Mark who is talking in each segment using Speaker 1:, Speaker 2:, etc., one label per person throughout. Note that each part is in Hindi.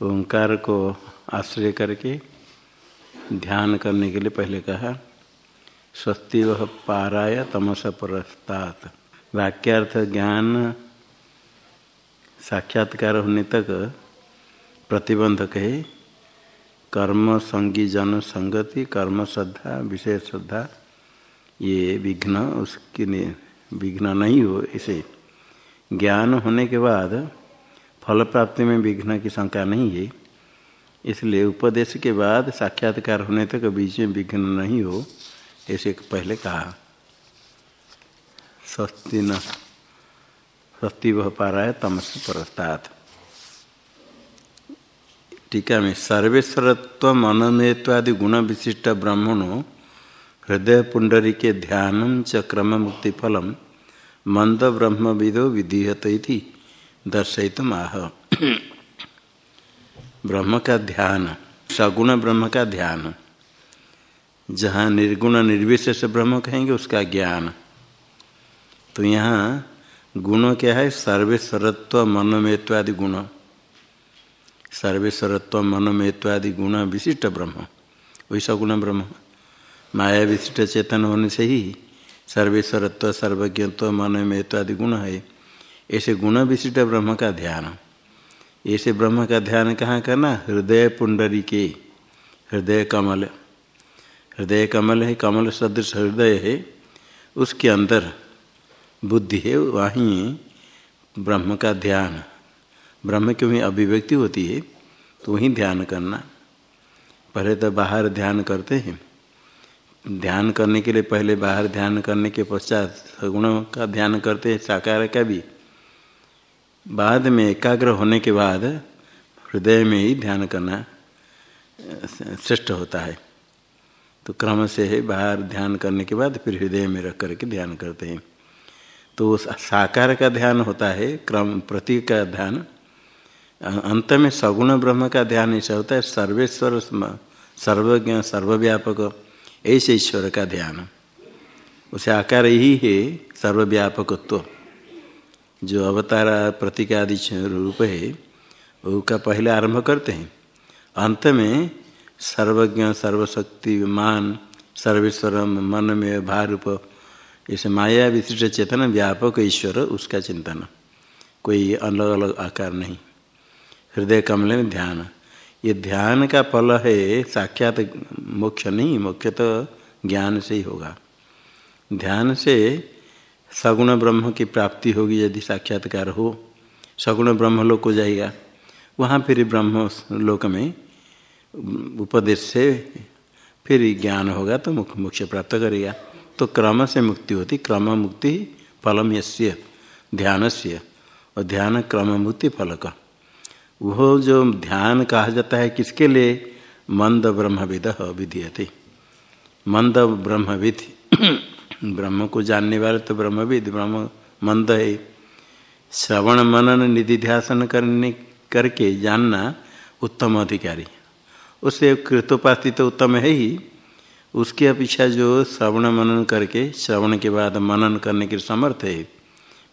Speaker 1: ओंकार को आश्रय करके ध्यान करने के लिए पहले कहा स्वस्ति वह पाराय तमस परस्तात। वाक्यार्थ ज्ञान साक्षात्कार होने तक प्रतिबंधक है कर्म संगी जन संगति, कर्म श्रद्धा विषय श्रद्धा, ये विघ्न उसके विघ्न नहीं हो इसे। ज्ञान होने के बाद फल प्राप्ति में विघ्न की शंका नहीं है। इसलिए उपदेश के बाद साक्षात्कार होने तक बीच में विघ्न नहीं हो, ऐसे पहले कहा। स्वस्ति न स्वस्ति वह पा रहा है तमस परस्तात। टीका में सर्वेश्वरत्व अनमेत्वादि गुण विशिष्ट ब्राह्मणों हृदय पुंडरी के ध्यान च क्रम मुक्ति फलम मंद ब्रह्म विदो विधीयत दर्शित आह ब्रह्म का ध्यान सगुण ब्रह्म का ध्यान जहाँ निर्गुण निर्विशेष ब्रह्म कहेंगे, उसका ज्ञान। तो यहाँ गुण क्या है? सर्वेश्वरत्व मनोमेत्वादि गुण। सर्वेश्वरत्व मनोमेत्वादि गुण विशिष्ट ब्रह्म। वही सगुण ब्रह्म। माया विशिष्ट चेतन होने से ही सर्वेश्वरत्व, सर्वज्ञत्व, मनोमेत्वादि गुण है। ऐसे गुण विशिष्ट ब्रह्म का ध्यान। ऐसे ब्रह्म का ध्यान कहाँ करना? हृदय पुंडरी के। हृदय कमल। हृदय कमल है, कमल सदृश हृदय है, उसके अंदर बुद्धि है, वहीं ब्रह्म का ध्यान। ब्रह्म की वहीं अभिव्यक्ति होती है तो वहीं ध्यान करना। पहले तो बाहर ध्यान करते हैं। ध्यान करने के लिए पहले बाहर ध्यान करने के पश्चात सगुणों का ध्यान करते हैं, साकार का भी। बाद में एकाग्र होने के बाद हृदय में ही ध्यान करना श्रेष्ठ होता है। तो क्रम से है बाहर ध्यान करने के बाद फिर हृदय में रख करके ध्यान करते हैं। तो साकार का ध्यान होता है, क्रम प्रतीक का ध्यान। अंत में सगुण ब्रह्म का ध्यान ऐसा होता है, सर्वेश्वर सर्वज्ञ, सर्वव्यापक, ऐसे ईश्वर का ध्यान। उसे आकार ही है सर्वव्यापकत्व। जो अवतार प्रतीक आदि रूप है उसका पहले आरंभ करते हैं। अंत में सर्वज्ञ, सर्वशक्तिमान सर्वेश्वर मन में भारूप इसे माया विशिष्ट चेतन, व्यापक ईश्वर, उसका चिंतन। कोई अलग अलग आकार नहीं। हृदय कमल में ध्यान। ये ध्यान का फल है, साक्षात मोक्ष नहीं मोक्ष तो ज्ञान से ही होगा। ध्यान से सगुण ब्रह्म की प्राप्ति होगी यदि साक्षात्कार हो। सगुण ब्रह्म लोक को जाएगा। वहाँ फिर ब्रह्म लोक में उपदेश से फिर ज्ञान होगा तो मुख्य मोक्ष प्राप्त करेगा। तो क्रम से मुक्ति होती, क्रम मुक्ति फलम यश्य ध्यान से और ध्यान क्रम मुक्ति फल का वो जो ध्यान कहा जाता है किसके लिए? मंद ब्रह्मविद विधीयते मंद ब्रह्मविद ब्रह्म को जानने वाले तो ब्रह्मविद ब्रह्म मंद है। श्रवण मनन निधि ध्यासन करने, करके जानना उत्तम अधिकारी। उससे कृतोपास्ति तो उत्तम है ही। उसकी अपेक्षा जो श्रवण मनन करके, श्रवण के बाद मनन करने के लिए समर्थ है,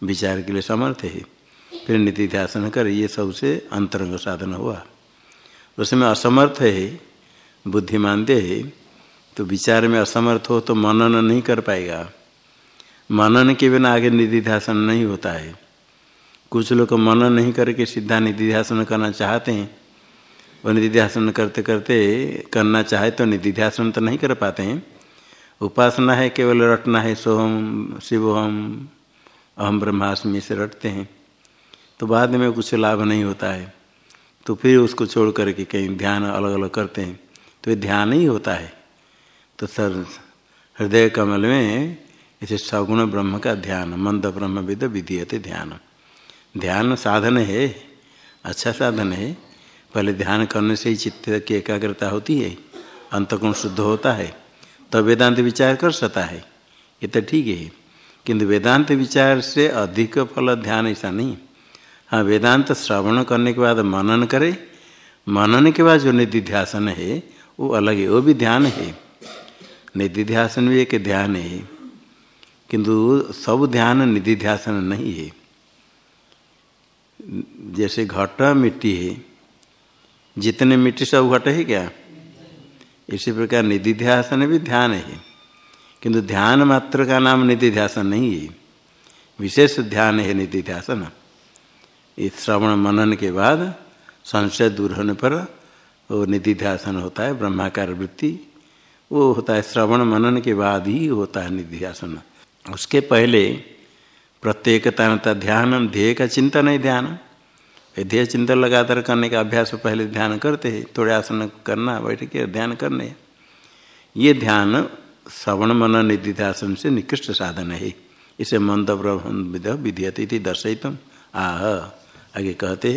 Speaker 1: विचार के लिए समर्थ है, फिर निधि ध्यासन कर ये सबसे अंतरंग साधन हुआ। उसमें असमर्थ है बुद्धिमान दे है तो विचार में असमर्थ हो तो मनन नहीं कर पाएगा। मनन के बिना आगे निधि ध्यासन नहीं होता है। कुछ लोग मनन नहीं करके सीधा निधि ध्यासन करना चाहते हैं और निधि ध्यासन करते करते करना चाहे तो निधि ध्यासन तो नहीं कर पाते हैं। उपासना है, केवल रटना है, सोहम, शिवोहम, अहम ब्रह्मास्मि से रटते हैं। तो बाद में कुछ लाभ नहीं होता है। तो फिर उसको छोड़ करके कहीं ध्यान अलग अलग करते हैं। तो ये ध्यान ही होता है। तो सर, हृदय कमल में इसे सगुण ब्रह्म का ध्यान, मंद ब्रह्म विद विधीयते ध्यान। ध्यान साधन है अच्छा साधन है, पहले ध्यान करने से ही चित्त की एकाग्रता होती है अंतकोण शुद्ध होता है तो वेदांत विचार कर सकता है। ये तो ठीक है, किंतु वेदांत विचार से अधिक फल ध्यान ऐसा नहीं। हाँ वेदांत श्रवण करने के बाद मनन करे। मनन के बाद जो निधिध्यासन है, वो अलग है, वो भी ध्यान है। निधिध्यासन भी एक ध्यान है, किंतु सब ध्यान निधिध्यासन नहीं है। जैसे घट मिट्टी है, जितने मिट्टी सब घट है क्या? इसी प्रकार निधि ध्यासन भी ध्यान है, किंतु ध्यान मात्र का नाम निधि ध्यासन नहीं है। विशेष ध्यान है निधि ध्यासन इस श्रवण मनन के बाद संशय दूर होने पर वो निधि ध्यासन होता है, ब्रह्माकार वृत्ति वो होता है श्रवण मनन के बाद ही होता है निधि ध्यासन उसके पहले प्रत्येकता ध्यान, ध्येय का चिंतन है ध्यान। ध्येय चिंतन लगातार करने का अभ्यास पहले ध्यान करते हैं, थोड़े आसन करना बैठ के ध्यान करने ये ध्यान श्रवण मन निधिध्यासन से निकृष्ट साधन है। इसे मंद विध विधीयती दर्शयितम। आह, आगे कहते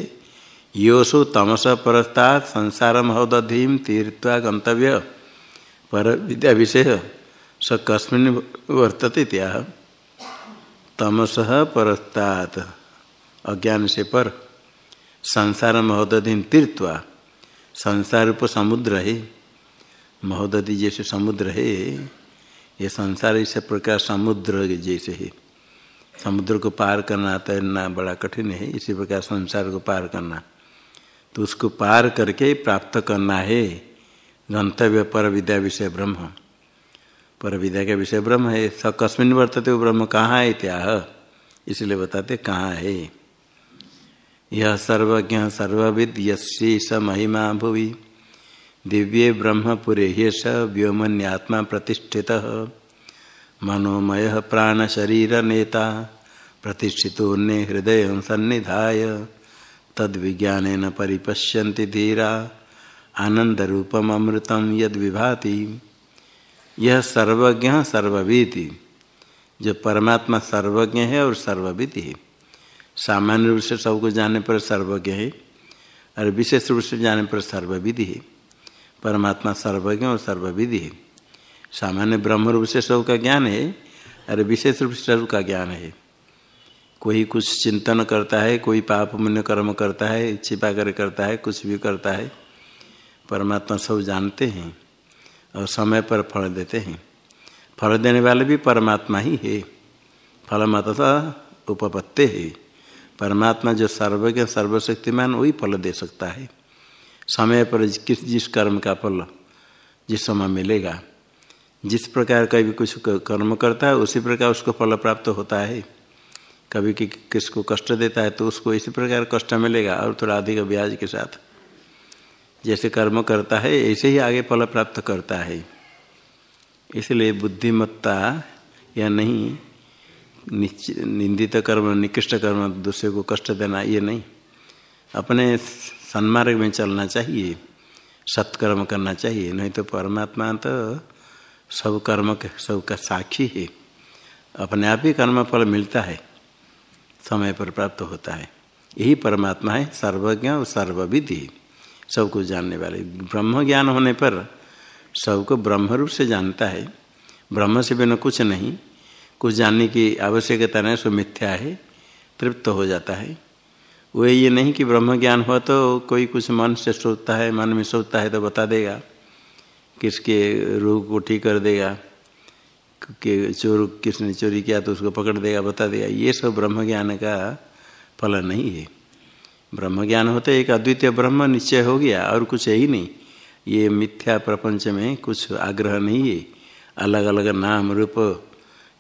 Speaker 1: योसु तमस परस्ता संसार महोदधीम तीर्थवा गंतव्य। पर विद्या विषय स कस्मिन वर्तते त्या तमस परस्तात। अज्ञान से पर संसार महोदधीम तीर्थवा संसार रूप समुद्र है। महोदधि जैसे समुद्र है, ये संसार इस प्रकार समुद्र जैसे है। समुद्र को पार करना तैरना बड़ा कठिन है, इसी प्रकार संसार को पार करना। तो उसको पार करके प्राप्त करना है। गंतव्य पर विद्या विषय ब्रह्म। पर विद्या का विषय ब्रह्म है स कस्मिन वर्तते ब्रह्म कहाँ है त्याह इसलिए बताते कहाँ है। यह सर्वज्ञ, सर्वविद यश महिमा भुवि। दिव्ये ब्रह्मपुरे स व्योमन्यात्मा प्रतिष्ठित। मनोमय प्राण शरीर नेता। प्रतिष्ठितोन्ने हृदय सन्निधाय। तद विज्ञान परिपश्यन्ति धीरा। आनंद रूपम अमृतम यद विभाति यह सर्वज्ञ सर्वविति जो परमात्मा सर्वज्ञ है और सर्वविद है। सामान्य रूप से सबको जानने पर सर्वज्ञ है और विशेष रूप से जानने पर सर्वविधि है। परमात्मा सर्वज्ञ और सर्वविधि है। सामान्य ब्रह्म रूप से सब का ज्ञान है अरे विशेष रूप से सब का ज्ञान है। कोई कुछ चिंतन करता है, कोई पाप पुण्य कर्म करता है छिपा कर करता है, कुछ भी करता है परमात्मा सब जानते हैं और समय पर फल देते हैं। फल देने वाले भी परमात्मा ही है। फल माता उपपत्ति है। परमात्मा जो सर्वज्ञ, सर्वशक्तिमान, वही फल दे सकता है। समय पर किस, जिस कर्म का फल, जिस समय मिलेगा, जिस प्रकार का भी कुछ कर्म करता है, उसी प्रकार उसको फल प्राप्त होता है। कभी कि, किसको कष्ट देता है तो उसको इसी प्रकार कष्ट मिलेगा और थोड़ा अधिक ब्याज के साथ। जैसे कर्म करता है, ऐसे ही आगे फल प्राप्त करता है। इसलिए बुद्धिमत्ता या नहीं निंदित कर्म, निकृष्ट कर्म, दूसरे को कष्ट देना, ये नहीं। अपने सन्मार्ग में चलना चाहिए, सत्कर्म करना चाहिए, नहीं तो परमात्मा तो सब कर्म के, सब का साक्षी है। अपने आप ही कर्म फल मिलता है, समय पर प्राप्त होता है। यही परमात्मा है, सर्वज्ञ और सर्वविधि। सबको जानने वाले। ब्रह्म ज्ञान होने पर सबको ब्रह्म रूप से जानता है। ब्रह्म से बिना कुछ नहीं। कुछ जानने की आवश्यकता नहीं, सो मिथ्या है, तृप्त हो जाता है। वो ये नहीं कि ब्रह्म ज्ञान हुआ तो कोई कुछ मन से सोचता है, मन में सोचता है तो बता देगा। किसके रोग को ठीक कर देगा, कि चोर, किसने चोरी किया तो उसको पकड़ देगा, बता देगा। ये सब ब्रह्म ज्ञान का फल नहीं है। ब्रह्म ज्ञान होते एक अद्वितीय ब्रह्म निश्चय हो गया और कुछ है ही नहीं। ये मिथ्या प्रपंच में कुछ आग्रह नहीं है। अलग अलग नाम, रूप,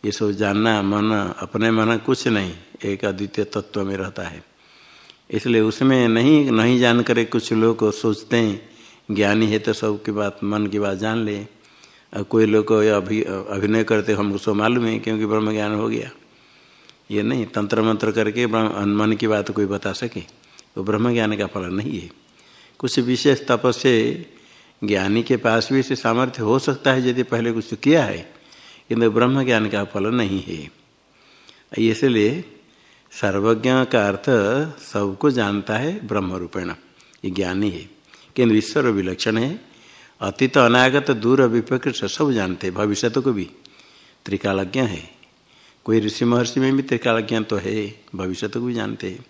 Speaker 1: ये सब जानना, मन, अपने मन कुछ नहीं, एक अद्वितीय तत्व में रहता है। इसलिए उसमें नहीं नहीं जान कर कुछ लोग सोचते हैं, ज्ञानी है तो सब की बात, मन की बात जान ले। और कोई लोग अभी, अभिनय करते, हमको सो मालूम है, क्योंकि ब्रह्म ज्ञान हो गया। ये नहीं तंत्र मंत्र करके मन की बात कोई बता सके। वो ब्रह्म ज्ञान का फल नहीं है। कुछ विशेष तप से ज्ञानी के पास भी से सामर्थ्य हो सकता है, यदि पहले कुछ किया है, किंतु ब्रह्म ज्ञान का फल नहीं है। इसलिए सर्वज्ञ का अर्थ सबको जानता है ब्रह्म रूपेण ये ज्ञानी है। किंतु ईश्वर विलक्षण है। अतीत, अनागत, दूर विपकृत सब जानते हैं। भविष्य को भी त्रिकालज्ञ है। कोई ऋषि महर्षि में भी त्रिकालज्ञ तो है, भविष्य को भी जानते हैं।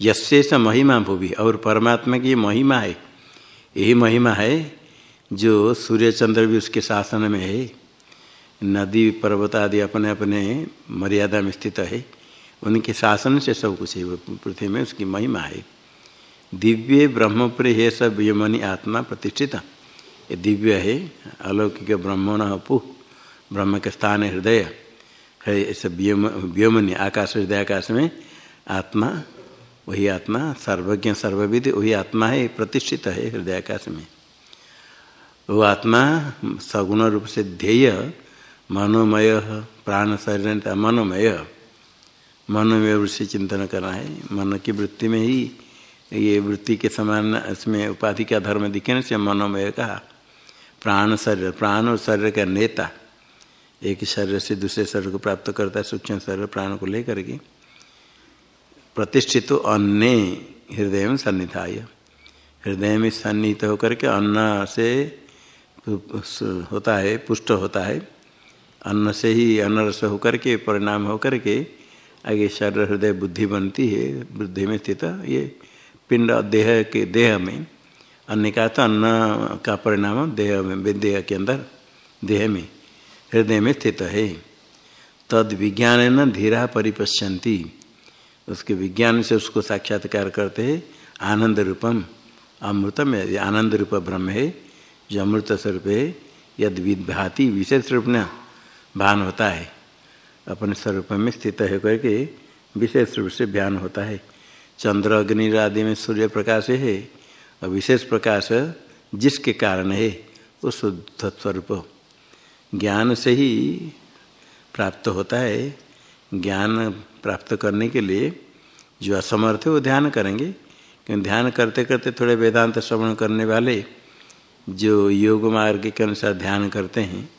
Speaker 1: यशेष महिमा भूवि, और परमात्मा की महिमा है। यही महिमा है जो सूर्य चंद्र भी उसके शासन में है, नदी, पर्वत आदि अपने अपने मर्यादा में स्थित है। उनके शासन से सब कुछ है पृथ्वी में उसकी महिमा है। दिव्य ब्रह्मपुरी है सब व्योमनी आत्मा प्रतिष्ठित। ये दिव्य है, अलौकिक ब्रह्म न अपु, ब्रह्म के स्थान हृदय। है व्योम व्योमनी आकाश, हृदय, आकाश में आत्मा वही आत्मा, सर्वज्ञ, सर्वविद, वही आत्मा है, प्रतिष्ठित है हृदय आकाश में। वो आत्मा सगुण रूप से ध्येय, मनोमय, प्राण शरीर, मनोमय। मनोमय से चिंतन करना है। मन की वृत्ति में ही ये वृत्ति के समान इसमें उपाधि का धर्म दिखे से मनोमय कहा। प्राण शरीर, प्राण और शरीर का नेता। एक शरीर से दूसरे शरीर को प्राप्त करता है, सूक्ष्म शरीर प्राण को लेकर के। प्रतिष्ठित अन्य हृदय में सन्निधाय। हृदय में सन्निहित होकर के अन्न से होता है, पुष्ट होता है। अन्न से ही अन्न रस होकर के, परिणाम होकर के आगे शरीर, हृदय, बुद्धि बनती है। बुद्धि में स्थित ये पिंड देह के, देह में अन्य का तो अन्न का परिणाम देह में देह के अंदर, देह में, हृदय में स्थित है। तद विज्ञान न धीरा परिपश्यंती उसके विज्ञान से उसको साक्षात्कार करते हैं। आनंद रूपम अमृतम आनंद रूप ब्रह्म है, जो अमृत स्वरूप है, यद विभाति विशेष रूप में भान होता है। अपने स्वरूप में स्थित है करके विशेष रूप से बयान होता है। चंद्र, अग्नि आदि में सूर्य प्रकाश है, और विशेष प्रकाश जिसके कारण है, वो शुद्ध स्वरूप। ज्ञान से ही प्राप्त होता है। ज्ञान प्राप्त करने के लिए जो असमर्थ है, वो ध्यान करेंगे। क्योंकि ध्यान करते करते थोड़े वेदांत श्रवण करने वाले जो योग मार्ग के अनुसार ध्यान करते हैं,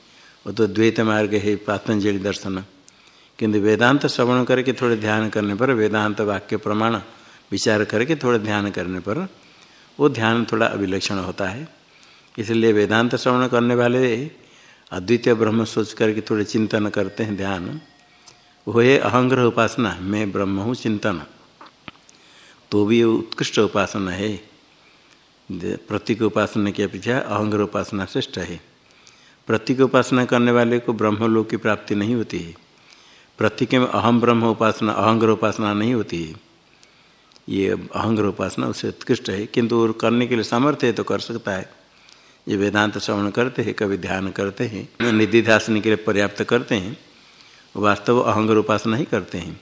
Speaker 1: वो तो द्वैत मार्ग है, पातंजलि दर्शन। किंतु वेदांत श्रवण करके थोड़े ध्यान करने पर, वेदांत वाक्य प्रमाण विचार करके थोड़े ध्यान करने पर, वो ध्यान थोड़ा अभिलक्षण होता है। इसलिए वेदांत श्रवण करने वाले अद्वितीय ब्रह्म सोच करके थोड़े चिंतन करते हैं ध्यान। वो है अहंग्रह उपासना मैं ब्रह्म हूँ, चिंतन तो भी उत्कृष्ट उपासना है। प्रतीक उपासना की अपेक्षा अहंग्रह उपासना श्रेष्ठ है। प्रतीक उपासना करने वाले को ब्रह्मलोक की प्राप्ति नहीं होती है। प्रतीक में अहम ब्रह्म उपासना, अहंग्रह उपासना नहीं होती है। ये अहंग्र उपासना उससे उत्कृष्ट है। किंतु करने के लिए सामर्थ्य है तो कर सकता है। ये वेदांत श्रवण करते हैं, कभी ध्यान करते हैं, निधि ध्यान के लिए पर्याप्त करते हैं। वास्तव अहंग्र उपासना ही करते हैं।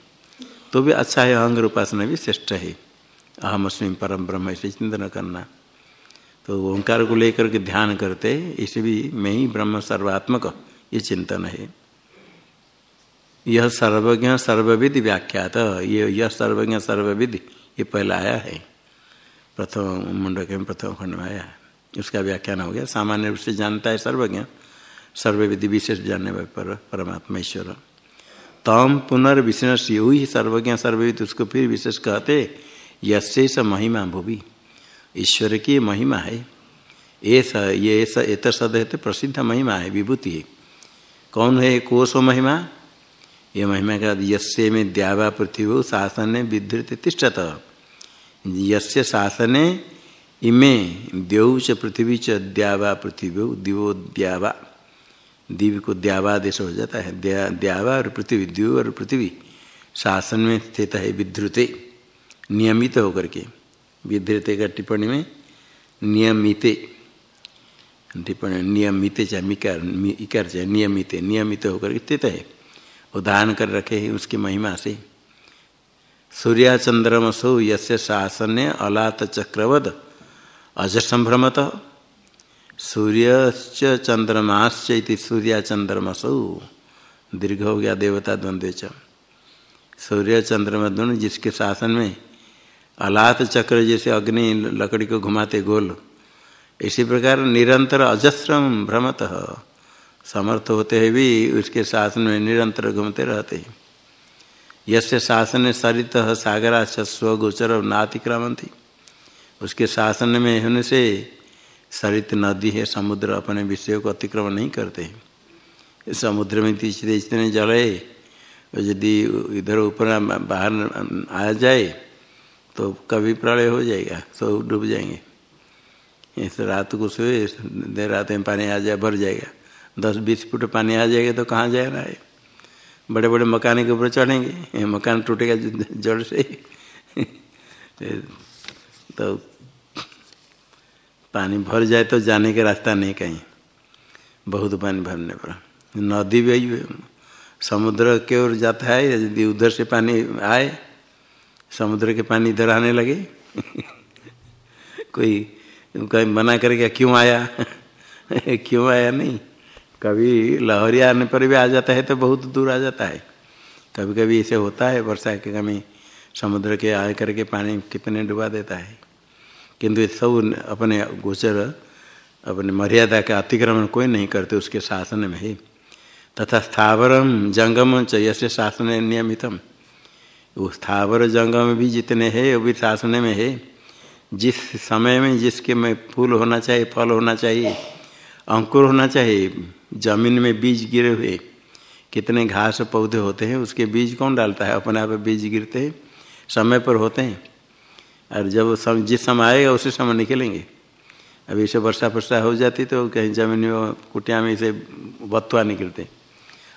Speaker 1: तो भी अच्छा है अहंग्र उपासना भी श्रेष्ठ है। अहम अस्मी परम ब्रह्म ऐसे चिंतन करना। तो ओंकार को लेकर के ध्यान करते, इसे भी मैं ही ब्रह्म सर्वात्मक, ये चिंतन है। यह सर्वज्ञ सर्वविधि व्याख्यात, ये यह सर्वज्ञ सर्वविधि, ये पहला आया है। प्रथम मुंडक में प्रथम खंड में आया। उसका व्याख्यान हो गया। सामान्य रूप से जानता है सर्वज्ञ, सर्वविधि विशेष जानने पर परमात्मा ईश्वर। तम पुनर्विशेष ही सर्वज्ञ सर्वविद, उसको फिर विशेष कहते यसे स महिमा भूवि। ईश्वर की महिमा है। ये स ये स है तो प्रसिद्ध महिमा है, विभूति है। कौन है? कोसो महिमा। ये महिमा का यसे में द्यावा पृथ्वी शासन विधृत तिष्ठत। यस्य शासने इमे देव च पृथ्वी च द्यावा पृथ्वी दिवो द्यावा। दिव को द्यावा देश हो जाता है। द्या, द्यावा और पृथ्वी, द्यू और पृथ्वी, शासन में स्थित है विधृते नियमित होकर के। विधृते का टिप्पणी में, नियमित, टिप्पणी नियमित चाहे मिकार इकार चाहे नियमित नियमित होकर के स्थित है। उदाहरण कर रखे हैं उसकी महिमा से। सूर्या चंद्रमसो यस्य शासन अलात चक्रवद अज संभ्रमत सूर्यश्च चंद्रमाश्च सूर्या चंद्रमसो दीर्घ हो गया देवता द्वंद्व च। सूर्य चंद्रमा दोनों जिसके शासन में अलात चक्र जैसे अग्नि लकड़ी को घुमाते गोल। इसी प्रकार निरंतर अजस्रम भ्रमत। समर्थ होते हुए भी उसके शासन में निरंतर घूमते रहते हैं। यसे शासन सरित सागरा स्वगोचर नातिक्रमंती उसके शासन में होने से सरित नदी है, समुद्र अपने विषय को अतिक्रमण नहीं करते समुद्र में तीसरे इतने जल है यदि इधर ऊपर बाहर आ जाए तो कभी प्रलय हो जाएगा, सब डूब जाएँगे। इस रात को सोए देर रात में पानी आ जाए, भर जाएगा। दस, बीस फुट पानी आ जाएगा तो कहाँ जाना है? बड़े बड़े मकान के ऊपर चढ़ेंगे मकान टूटेगा जड़ से। तो पानी भर जाए तो जाने का रास्ता नहीं कहीं। बहुत पानी भरने पर नदी भी समुद्र की ओर जाता है, यदि उधर से पानी आए, समुद्र के पानी इधर आने लगे। कोई कहीं मना करके क्यों आया? क्यों आया नहीं? कभी लहरी आने पर भी आ जाता है तो बहुत दूर आ जाता है। कभी कभी ऐसे होता है, वर्षा के कमी समुद्र के आ करके पानी कितने डुबा देता है। किंतु सब अपने गोचर अपने मर्यादा का अतिक्रमण कोई नहीं करते उसके शासन में ही। तथा स्थावरम जंगम च यसे शासन नियमितम। वो स्थावर जंगम भी जितने हैं, वो भी शासन में है। जिस समय में जिसके में फूल होना चाहिए, फल होना चाहिए, अंकुर होना चाहिए, ज़मीन में बीज गिरे हुए, कितने घास पौधे होते हैं, उसके बीज कौन डालता है? अपने आप बीज गिरते हैं, समय पर होते हैं। और जब सम, जिस समय आएगा उसी समय निकलेंगे। अभी इसे वर्षा वर्षा हो जाती तो कहीं ज़मीन में कुटिया में इसे बथुआ निकलते।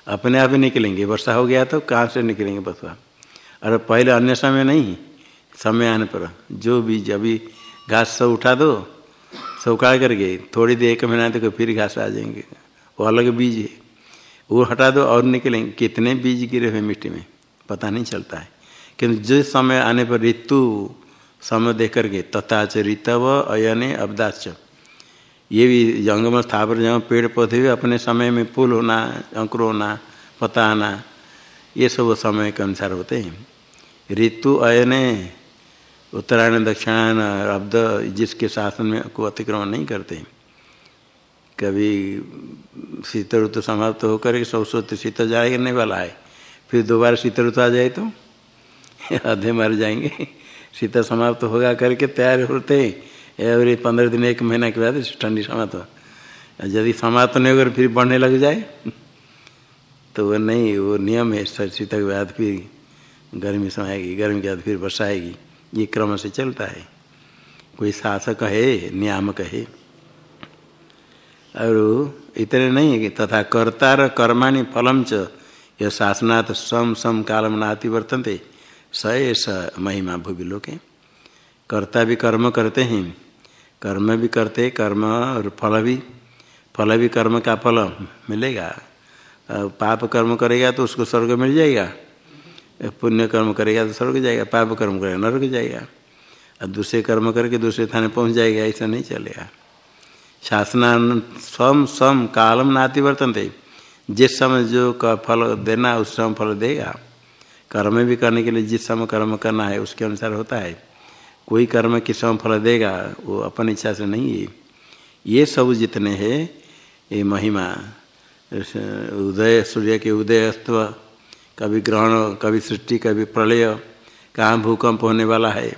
Speaker 1: अपने आप ही निकलेंगे। वर्षा हो गया तो कहाँ से निकलेंगे बथुआ और पहले अन्य समय नहीं समय आने पर। जो बीज अभी घास सब उठा दो उखाड़ करके थोड़ी देर एक महीना तक फिर घास आ जाएँगे। वो अलग बीज है। वो हटा दो और निकलेंगे। कितने बीज गिरे हुए मिट्टी में पता नहीं चलता है। किंतु जिस समय आने पर ऋतु समय देख करके तथा च ऋतव अयने अवदाच ये भी जंगम स्थावर जहाँ पेड़ पौधे भी अपने समय में फूल होना, अंकुर होना, पता आना ये सब समय के अनुसार होते हैं। ऋतु अयने, उत्तरायण, दक्षिणायन, अब्द जिसके शासन में को अतिक्रमण नहीं करते। कभी शीत ऋतु समाप्त होकर के सौ सौ शीत जाने वाला है, फिर दोबारा शीत ऋतु आ जाए तो? आधे मर जाएँगे। शीत समाप्त होगा करके तैयार होते हैं। और पंद्रह दिन, एक महीना के बाद ठंडी समाप्त हो। यदि समाप्त नहीं होकर फिर बढ़ने लग जाए। तो वो नहीं, वो नियम है शीत के बाद फिर गर्मी समाएगी गर्मी के बाद फिर वर्षा आएगी। ये क्रम से चलता है। कोई शासक है, नियामक है। और इतने नहीं तथा कर्तार कर्माणि फलम च। यह शासनात् सम सम कालम नाति वर्तनते स ऐसा महिमा भूवि लोके। कर्ता भी कर्म करते हैं, कर्म भी करते, कर्म और फल भी फल भी कर्म का फल मिलेगा। पाप कर्म करेगा तो उसको स्वर्ग मिल जाएगा, पुण्य कर्म करेगा तो स्वर्ग जाएगा, पाप कर्म करेगा, नर्क जाएगा। और दूसरे कर्म करके दूसरे थाने पहुँच जाएगा, ऐसा नहीं चलेगा। शासना स्वम स्वम, कालम नाति वर्तनते जिस समय जो का फल देना, उस समय फल देगा। कर्म भी करने के लिए जिस समय कर्म करना है, उसके अनुसार होता है। कोई कर्म किस समय फल देगा, वो अपनी इच्छा से नहीं है। ये सब जितने हैं, ये महिमा उदय, सूर्य के उदय अस्तव कभी ग्रहण, कभी सृष्टि, कभी प्रलय, कहाँ भूकंप होने वाला है,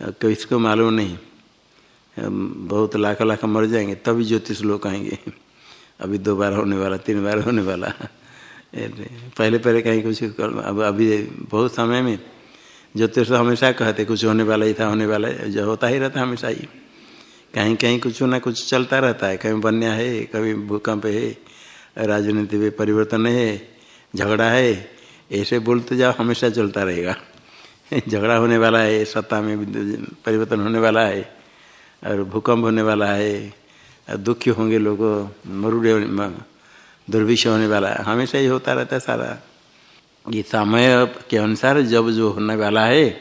Speaker 1: किसको मालूम नहीं। बहुत लाख लाख मर जाएँगे, तभी ज्योतिष लोग आएँगे। अभी दो बार होने वाला, तीन बार होने वाला। पहले पहले कहीं कुछ कर, अब, अभी बहुत समय में ज्योतिष हमेशा कहते, कुछ होने वाला ही था, होने वाला, जो होता ही रहता हमेशा ही। कहीं कहीं कुछ ना कुछ चलता रहता है कहीं बन्या है, कभी भूकंप है, राजनीति में परिवर्तन है, झगड़ा है, ऐसे बोलते जाओ, हमेशा चलता रहेगा। झगड़ा होने वाला है, सत्ता में परिवर्तन होने वाला है, और भूकंप होने वाला है दुखी होंगे लोग, मरुड़े दुर्विषय होने वाला है। हमेशा ही होता रहता है सारा। ये समय के अनुसार जब जो होने वाला है,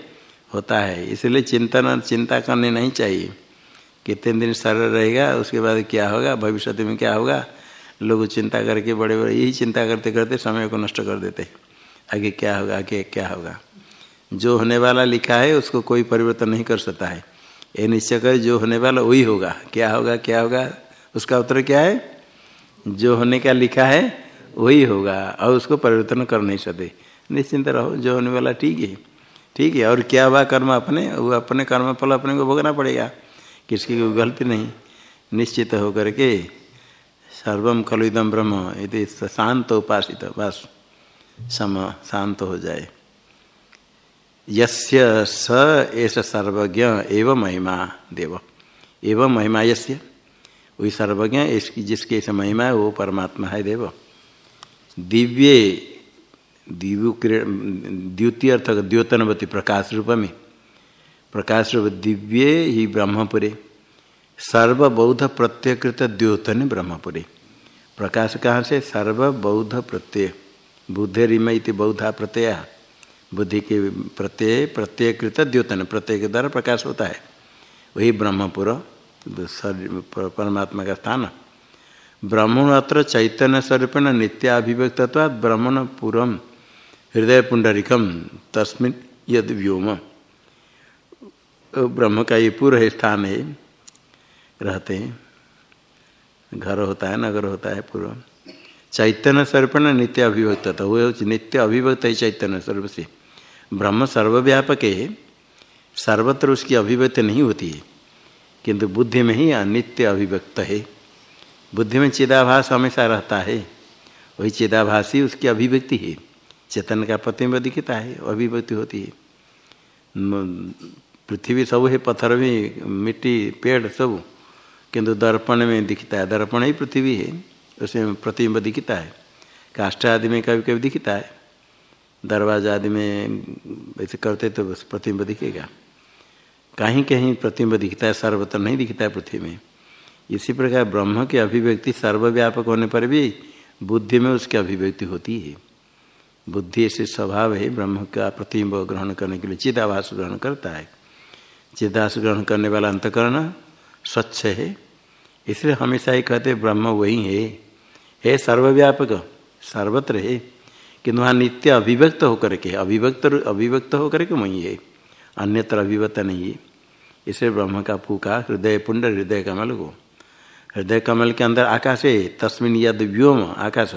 Speaker 1: होता है। इसलिए चिंतन चिंता करनी नहीं चाहिए। कितने दिन सरल रहेगा, उसके बाद क्या होगा भविष्य में क्या होगा, लोग चिंता करके बड़े बड़े यही चिंता करते करते समय को नष्ट कर देते आगे क्या होगा, आगे क्या होगा। जो होने वाला लिखा है, उसको कोई परिवर्तन नहीं कर सकता है। ये निश्चय कर जो होने वाला वही होगा। क्या होगा क्या होगा, उसका उत्तर क्या है? जो होने का लिखा है, वही होगा, और उसको परिवर्तन कर नहीं सकते निश्चिंत रहो, जो होने वाला ठीक है। ठीक है, और क्या हुआ कर्म अपने? वो अपने कर्म फल अपने को भोगना पड़ेगा। किसकी कोई गलती नहीं। निश्चित होकर के सर्वम खलु इदम ब्रह्म यदि शांत उपासित, बस। सम शांत हो जाए। यस्य स एस सर्वज्ञ एवं महिमा देव। एवं महिमा यस्य? वही सर्वज्ञ इसकी जिसके महिमा है, वो परमात्मा है देव। दिव्य दिव्य द्वितीय अर्थ द्योतनवती प्रकाश रूप में प्रकाश रूप दिव्य ही ब्रह्मपुरे। सर्वबौद्ध प्रत्ययकृत द्योतन ब्रह्मपुरे। प्रकाश कहाँ से? सर्वबौद्ध प्रत्यय बुद्धि रिम इति बौद्धा प्रत्यय। बुद्धि के प्रत्यय, प्रत्ययकृत द्योतन। प्रत्यय के द्वारा प्रकाश होता है। वही ब्रह्मपुर। परमात्मा का स्थान। ब्रह्मण अत्र चैतन्य स्वरूपेण नित्याभिव्यक्तत्वाद ब्रह्मण पूर्व हृदय पुंडरिकम तस्मिन यद व्योम। ब्रह्म का ये पूर्व स्थान है, रहते हैं। घर होता है, नगर होता है पूर्व चैतन्य स्वरूपेण नित्य अभिव्यक्त वो नित्य अभिव्यक्त है चैतन्य स्वरूप से। ब्रह्म सर्वव्यापक है, सर्वत्र उसकी अभिव्यक्ति नहीं होती है। किंतु बुद्धि में ही अनित्य अभिव्यक्त है। बुद्धि में चिदाभास हमेशा रहता है। वही चिदाभास ही उसकी अभिव्यक्ति है। चेतन का प्रतिम्ब दिखता है, अभिव्यक्ति होती है। पृथ्वी सब है, पत्थर भी, मिट्टी, पेड़ सब। किंतु दर्पण में दिखता है। दर्पण ही पृथ्वी है उसमें प्रतिम्ब दिखता है। काष्ठ आदि में कभी कभी दिखता है। दरवाज़ा आदि में ऐसे करते तो प्रतिम्ब दिखेगा। कहीं कहीं प्रतिम्ब दिखता है, सर्वत्र नहीं दिखता है पृथ्वी में। इसी प्रकार ब्रह्म की अभिव्यक्ति सर्वव्यापक होने पर भी बुद्धि में उसकी अभिव्यक्ति होती है। बुद्धि ऐसे स्वभाव है, ब्रह्म का प्रतिम्ब ग्रहण करने के लिए चिदाभास ग्रहण करता है। चिदाभास ग्रहण करने वाला अंतकरण स्वच्छ है, इसलिए हमेशा ही कहते ब्रह्म वही है। है सर्वव्यापक, सर्वत्र है, किंतु वहाँ नित्य अभिव्यक्त होकर के, अभिव्यक्त अभिव्यक्त होकर के वही है। अन्यत्र अभिव्यक्त नहीं। है इसलिए ब्रह्म का फूका हृदय पुंड, हृदय कमल को। हृदय कमल के अंदर आकाश है तस्मिन यद व्योम, आकाश।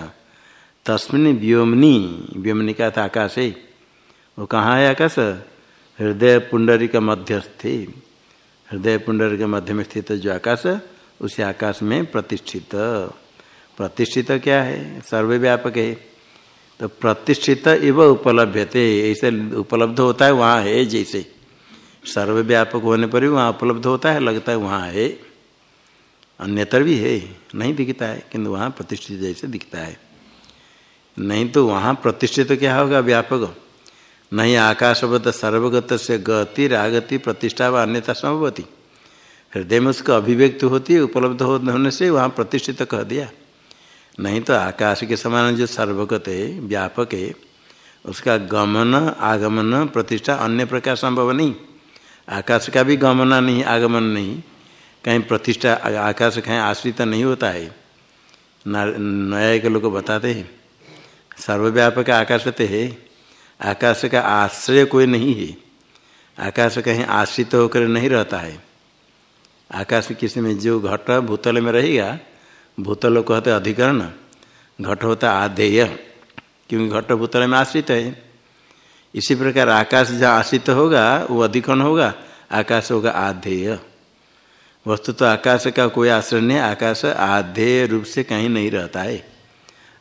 Speaker 1: तस्मिन व्योमनी व्योमनी का था आकाश। है वो कहाँ है आकाश? हृदय पुंडरी का मध्यस्थ। हृदय पुंडरी के मध्य में स्थित जो आकाश, उसी आकाश में प्रतिष्ठित। प्रतिष्ठित क्या है? सर्वव्यापक है। तो प्रतिष्ठित इव उपलब्ध थे ऐसे उपलब्ध होता है, वहाँ है जैसे। सर्वव्यापक होने पर भी वहाँ उपलब्ध होता है, लगता है वहाँ है। अन्यतर भी है, नहीं दिखता है, किंतु वहाँ प्रतिष्ठित जैसे दिखता है। नहीं तो वहाँ प्रतिष्ठित तो क्या होगा, व्यापक? नहीं, आकाशवत सर्वगत से गति रागति प्रतिष्ठा व अन्यथा संभवती। हृदय में उसका अभिव्यक्ति होती है, उपलब्ध होने से वहाँ प्रतिष्ठित कह दिया। नहीं तो आकाश के समान जो सर्वगत है व्यापक है उसका गमन, आगमन, प्रतिष्ठा अन्य प्रकार संभव नहीं। आकाश का भी गमना नहीं, आगमन नहीं। कहीं प्रतिष्ठा, आकाश कहीं आश्रित नहीं होता है। नया के लोग बताते हैं, सर्वव्यापक आकाश तो है। आकाश का आश्रय कोई नहीं है। आकाश कहीं आश्रित होकर नहीं रहता है। आकाश किसी में जो घट भूतल में रहेगा भूतल को कहते अधिकरण, घट होता आधेय, क्योंकि घट भूतल में आश्रित है। इसी प्रकार आकाश जहाँ आश्रित होगा, वो अधिकरण होगा, आकाश होगा आधेय। वस्तु तो आकाश का कोई आश्रय नहीं, आकाश आधेय रूप से कहीं नहीं रहता है।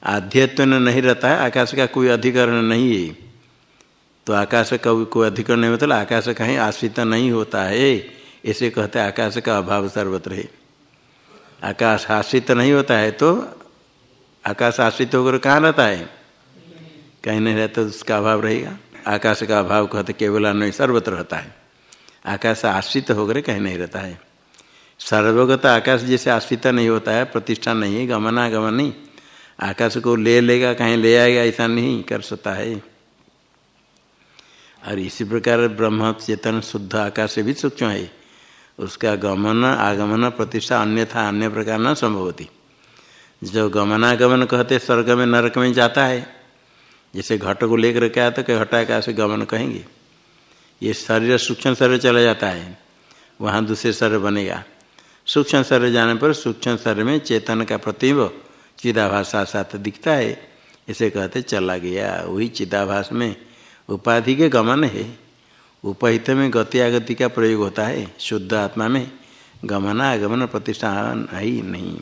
Speaker 1: आध्यत्व नहीं रहता है आकाश का कोई अधिकरण नहीं है। तो आकाश का कोई अधिकरण नहीं मतलब आकाश कहीं आश्रित नहीं होता है, ऐसे कहते आकाश का अभाव सर्वत्र है। आकाश आश्रित नहीं होता है तो आकाश आश्रित होकर कहाँ रहता है? कहीं नहीं रहता तो उसका अभाव रहेगा। आकाश का अभाव कहते केवल नहीं सर्वत्र रहता है। आकाश आश्रित होकर कहीं नहीं रहता है। सर्वगत आकाश जैसे आश्रित नहीं होता है, प्रतिष्ठा नहीं है, गमनागमन नहीं। आकाश को ले लेगा, कहीं ले आएगा, ऐसा नहीं कर सकता है। और इसी प्रकार ब्रह्म, चेतन, शुद्ध आकाश भी सूक्ष्म है। उसका गमन, आगमन, प्रतिष्ठा अन्यथा अन्य प्रकार न संभव होती जो गमनागमन कहते स्वर्ग में नरक में जाता है, जैसे घट को लेकर के आया तो कहीं से गमन कहेंगे। ये शरीर सूक्ष्म शरीर चला जाता है, वहाँ दूसरे शरीर बनेगा। सूक्ष्म शरीर जाने पर सूक्ष्म शरीर में चेतन का प्रतिम्ब चिदाभास साथ दिखता है। इसे कहते चला गया, वही चिदाभास में उपाधि के गमन है। उपहित में गति आगति का प्रयोग होता है। शुद्ध आत्मा में गमन आगमन प्रतिष्ठा ही नहीं।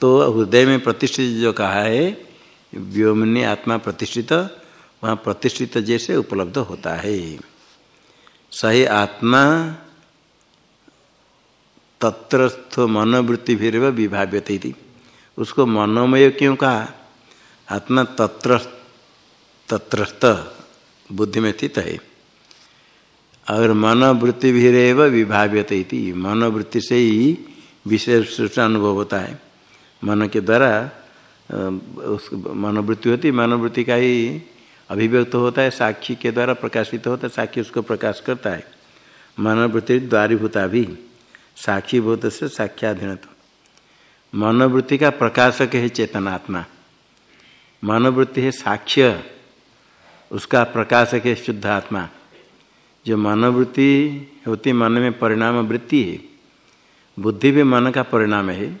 Speaker 1: तो हृदय में प्रतिष्ठित जो कहा है व्योमनी आत्मा प्रतिष्ठित, वहाँ प्रतिष्ठित जैसे उपलब्ध होता है। सही आत्मा तत्रस्थ मनोवृत्ति भी विभाव्यते थी उसको मनोमय क्यों कहा? आत्मा तत्र तत्रस्थ बुद्धि में स्थित है। और मनोवृत्ति भी रेव विभाव्यत मनोवृत्ति से ही विशेष अनुभव होता है। मन के द्वारा उस मनोवृत्ति होती, मनोवृत्ति का ही अभिव्यक्त होता है, साक्षी के द्वारा प्रकाशित होता है, साक्षी उसको प्रकाश करता है। मनोवृत्ति द्वारीभूता भी साक्षी भूत से साख्याधीन मनोवृत्ति का प्रकाशक है चेतनात्मा। मनोवृत्ति है साक्ष्य, उसका प्रकाशक है शुद्ध आत्मा जो मनोवृत्ति होती मन में परिणाम वृत्ति है। बुद्धि भी मन का परिणाम है।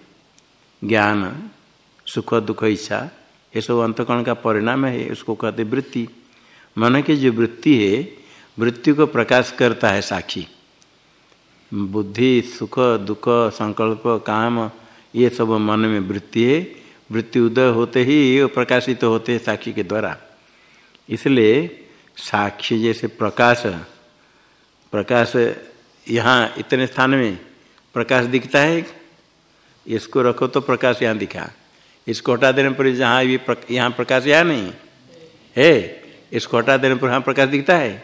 Speaker 1: ज्ञान, सुख, दुख, इच्छा, ये सब अंतकरण का परिणाम है, उसको कहते वृत्ति। मन की जो वृत्ति है, वृत्ति को प्रकाश करता है साक्षी। बुद्धि, सुख, दुख, संकल्प, काम, ये सब मन में वृत्ति है। वृत्ति उदय होते ही ये प्रकाशित तो होते हैं साक्षी के द्वारा। इसलिए साक्षी जैसे प्रकाश प्रकाश यहाँ इतने स्थान में प्रकाश दिखता है इसको रखो तो प्रकाश यहाँ दिखा। इसको हटा देने पर जहाँ भी प्रक, यहाँ प्रकाश यहाँ नहीं है। इसको हटा देने पर यहाँ प्रकाश दिखता है।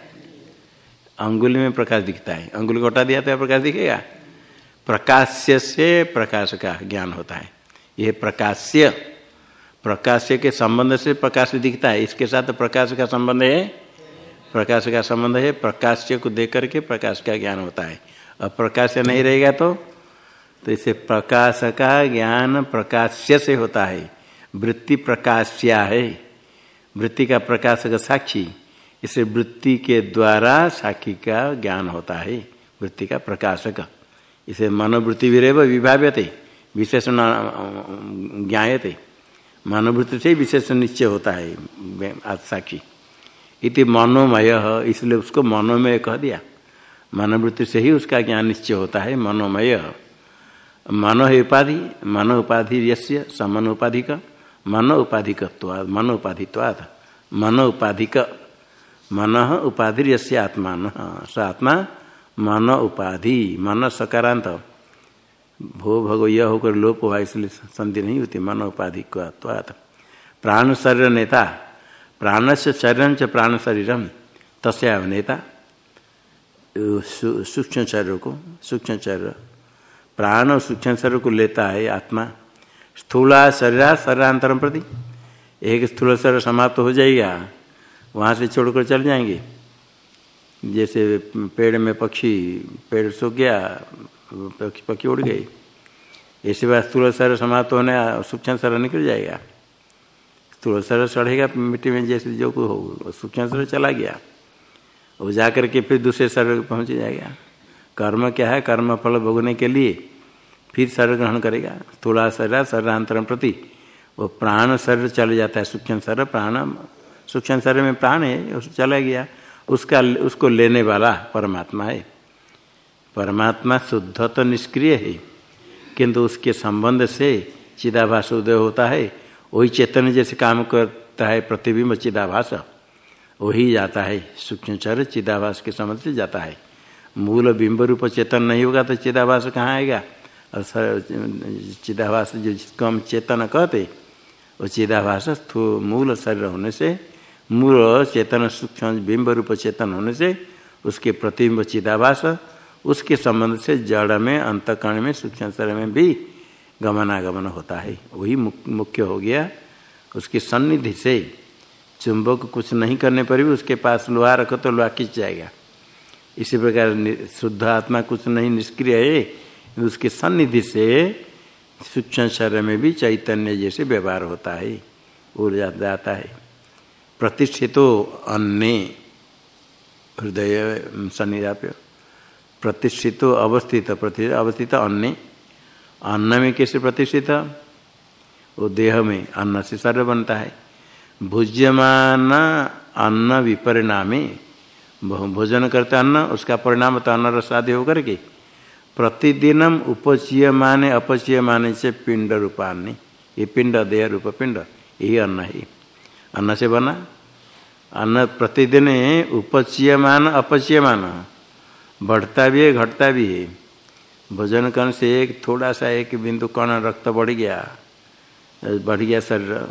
Speaker 1: अंगुली में प्रकाश दिखता है। अंगुली को हटा दिया तो प्रकाश दिखेगा। प्रकाश्य से प्रकाश का ज्ञान होता है। यह प्रकाश्य प्रकाश्य के संबंध से प्रकाश दिखता है। इसके साथ प्रकाश का संबंध है। प्रकाश का संबंध है प्रकाश्य को देख करके प्रकाश का ज्ञान होता है। और प्रकाश नहीं रहेगा तो तो इसे प्रकाश का ज्ञान प्रकाश्य से होता है। वृत्ति प्रकाश्या है। वृत्ति का प्रकाशक साक्षी, इसे वृत्ति के द्वारा साक्षी का ज्ञान होता है। वृत्ति का प्रकाशक, इसे मनोवृत्ति भी रेव विभाव्यते, विशेषण ज्ञाते मनोवृत्ति से विशेष निश्चय होता है साक्षी। इति मनोमय, इसलिए उसको मनोमय कह दिया। मनोवृत्ति से ही उसका ज्ञान निश्चय होता है, मनोमय। मनो है उपाधि मनो उपाधि यस्य समनो उपाधिक मनो उपाधिकत्वाद मनो उपाधित्वाद मनो उपाधिक मन उपाधि यस्य आत्मान। स आत्मा मन उपाधि, मन सकारांत भो भगो यह होकर लोप हुआ, इसलिए संधि नहीं होती। मन उपाधिकवाद प्राण शरीर नेता प्राण से शरीर च प्राण शरीरम तस्या नेता सूक्ष्म शरीर को सूक्ष्म शरीर, प्राण और सूक्ष्म शरीर को लेता है, आत्मा। स्थूला शरीर शरीरांतरम प्रति। एक स्थूल शरीर समाप्त हो जाएगा, वहाँ से छोड़कर चल जाएँगे। जैसे पेड़ में पक्षी, पेड़ सो गया, पक्षी पक्षी उड़ गई ऐसे बात स्थूल शरीर समाप्त होने, सूक्ष्म शरीर निकल जाएगा। स्थूल शरीर चढ़ेगा, मिट्टी में जैसे जो कुछ हो सूक्ष्म शरीर चला गया। वो जा करके फिर दूसरे शरीर पहुँच जाएगा। कर्म क्या है? कर्म फल भोगने के लिए फिर शरीर ग्रहण करेगा। थोड़ा शरीर, शरीरांतरण प्रति। वो प्राण शरीर चले जाता है, सूक्ष्म शरीर, प्राण। सूक्ष्म शरीर में प्राण है उस चला गया। उसका, उसको लेने वाला परमात्मा है। परमात्मा शुद्ध तो निष्क्रिय है। किंतु उसके संबंध से चिदाभास उदय होता है। वही चेतन जैसे काम करता है, प्रतिबिंब चिदाभास, वही जाता है। सूक्ष्म शरीर चिदाभास के संबंध से जाता है। मूल बिंब रूप चेतन नहीं होगा तो चिदाभास कहाँ आएगा? और चिदाभास जो जिसको हम चेतन कहते, वो चिदाभास मूल शरीर होने से, मूल चेतन सूक्ष्म बिंब रूप चेतन होने से, उसके प्रतिबिंब चिदाभास, उसके संबंध से जड़ में, अंतकर्ण में, सूक्ष्म शरीर में भी गमनागमन होता है। वही मुख्य हो गया। उसकी सन्निधि से चुंबक कुछ नहीं करने पर भी उसके पास लोहा रखो तो लोहा खिंच जाएगा। इसी प्रकार शुद्ध आत्मा कुछ नहीं निष्क्रिय है उसके सन्निधि से सूक्ष्म शरीर में भी चैतन्य जैसे व्यवहार होता है, ऊर्जा जाता है। प्रतिष्ठितो अन्य, हृदय सन्निधाप्य प्रतिष्ठितो अवस्थित, प्रति, अवस्थित अन्य। अन्न में कैसे प्रतिष्ठित वो देह में अन्न से सर्व बनता है। भुज्यमान अन्न विपरिणामी भोजन करते अन्न, उसका परिणाम तो अन्न रस आदि होकर के। प्रतिदिनम उपचीय माने अपचीय माने से पिंड रूपान्य ये पिंड, देह रूप पिंड, यही अन्न है। अन्न से बना। अन्न प्रतिदिन उपचीयमान, अपचीयमान। बढ़ता भी है, घटता भी है। भोजन करने से एक थोड़ा सा एक बिंदु कण रक्त बढ़ गया। बढ़ गया शरीर।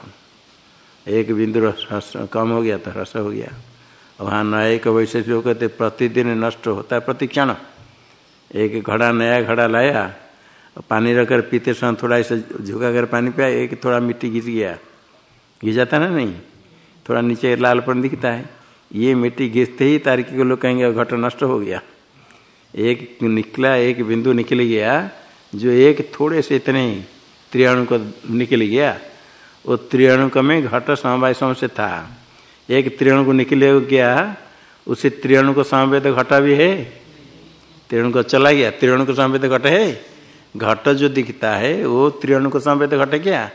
Speaker 1: एक बिंदु कम हो गया तो रस हो गया। वहाँ नए को वैसे जो कहते प्रतिदिन नष्ट होता है, प्रतिक्षण। एक घड़ा नया घड़ा लाया, पानी रखकर पीते समय थोड़ा ऐसे झुका कर पानी पिया, एक थोड़ा मिट्टी घिस गया। घिस जाता ना नहीं? थोड़ा नीचे लालपन दिखता है। ये मिट्टी घिसते ही तारीखी को लोग कहेंगे, घट नष्ट हो गया। एक निकला, एक बिंदु निकल गया, जो एक थोड़े से इतने त्रियाणु को निकल गया, वो त्रियाणुक में घट समवाय से था। एक त्रियाणु को निकले गया, उसे त्रियाणु को समवेत घटा भी है। त्रियाणु को चला गया त्रियाणु को समवेत घट है। घट जो दिखता है, वो त्रियाणु को समवेत घट क्या?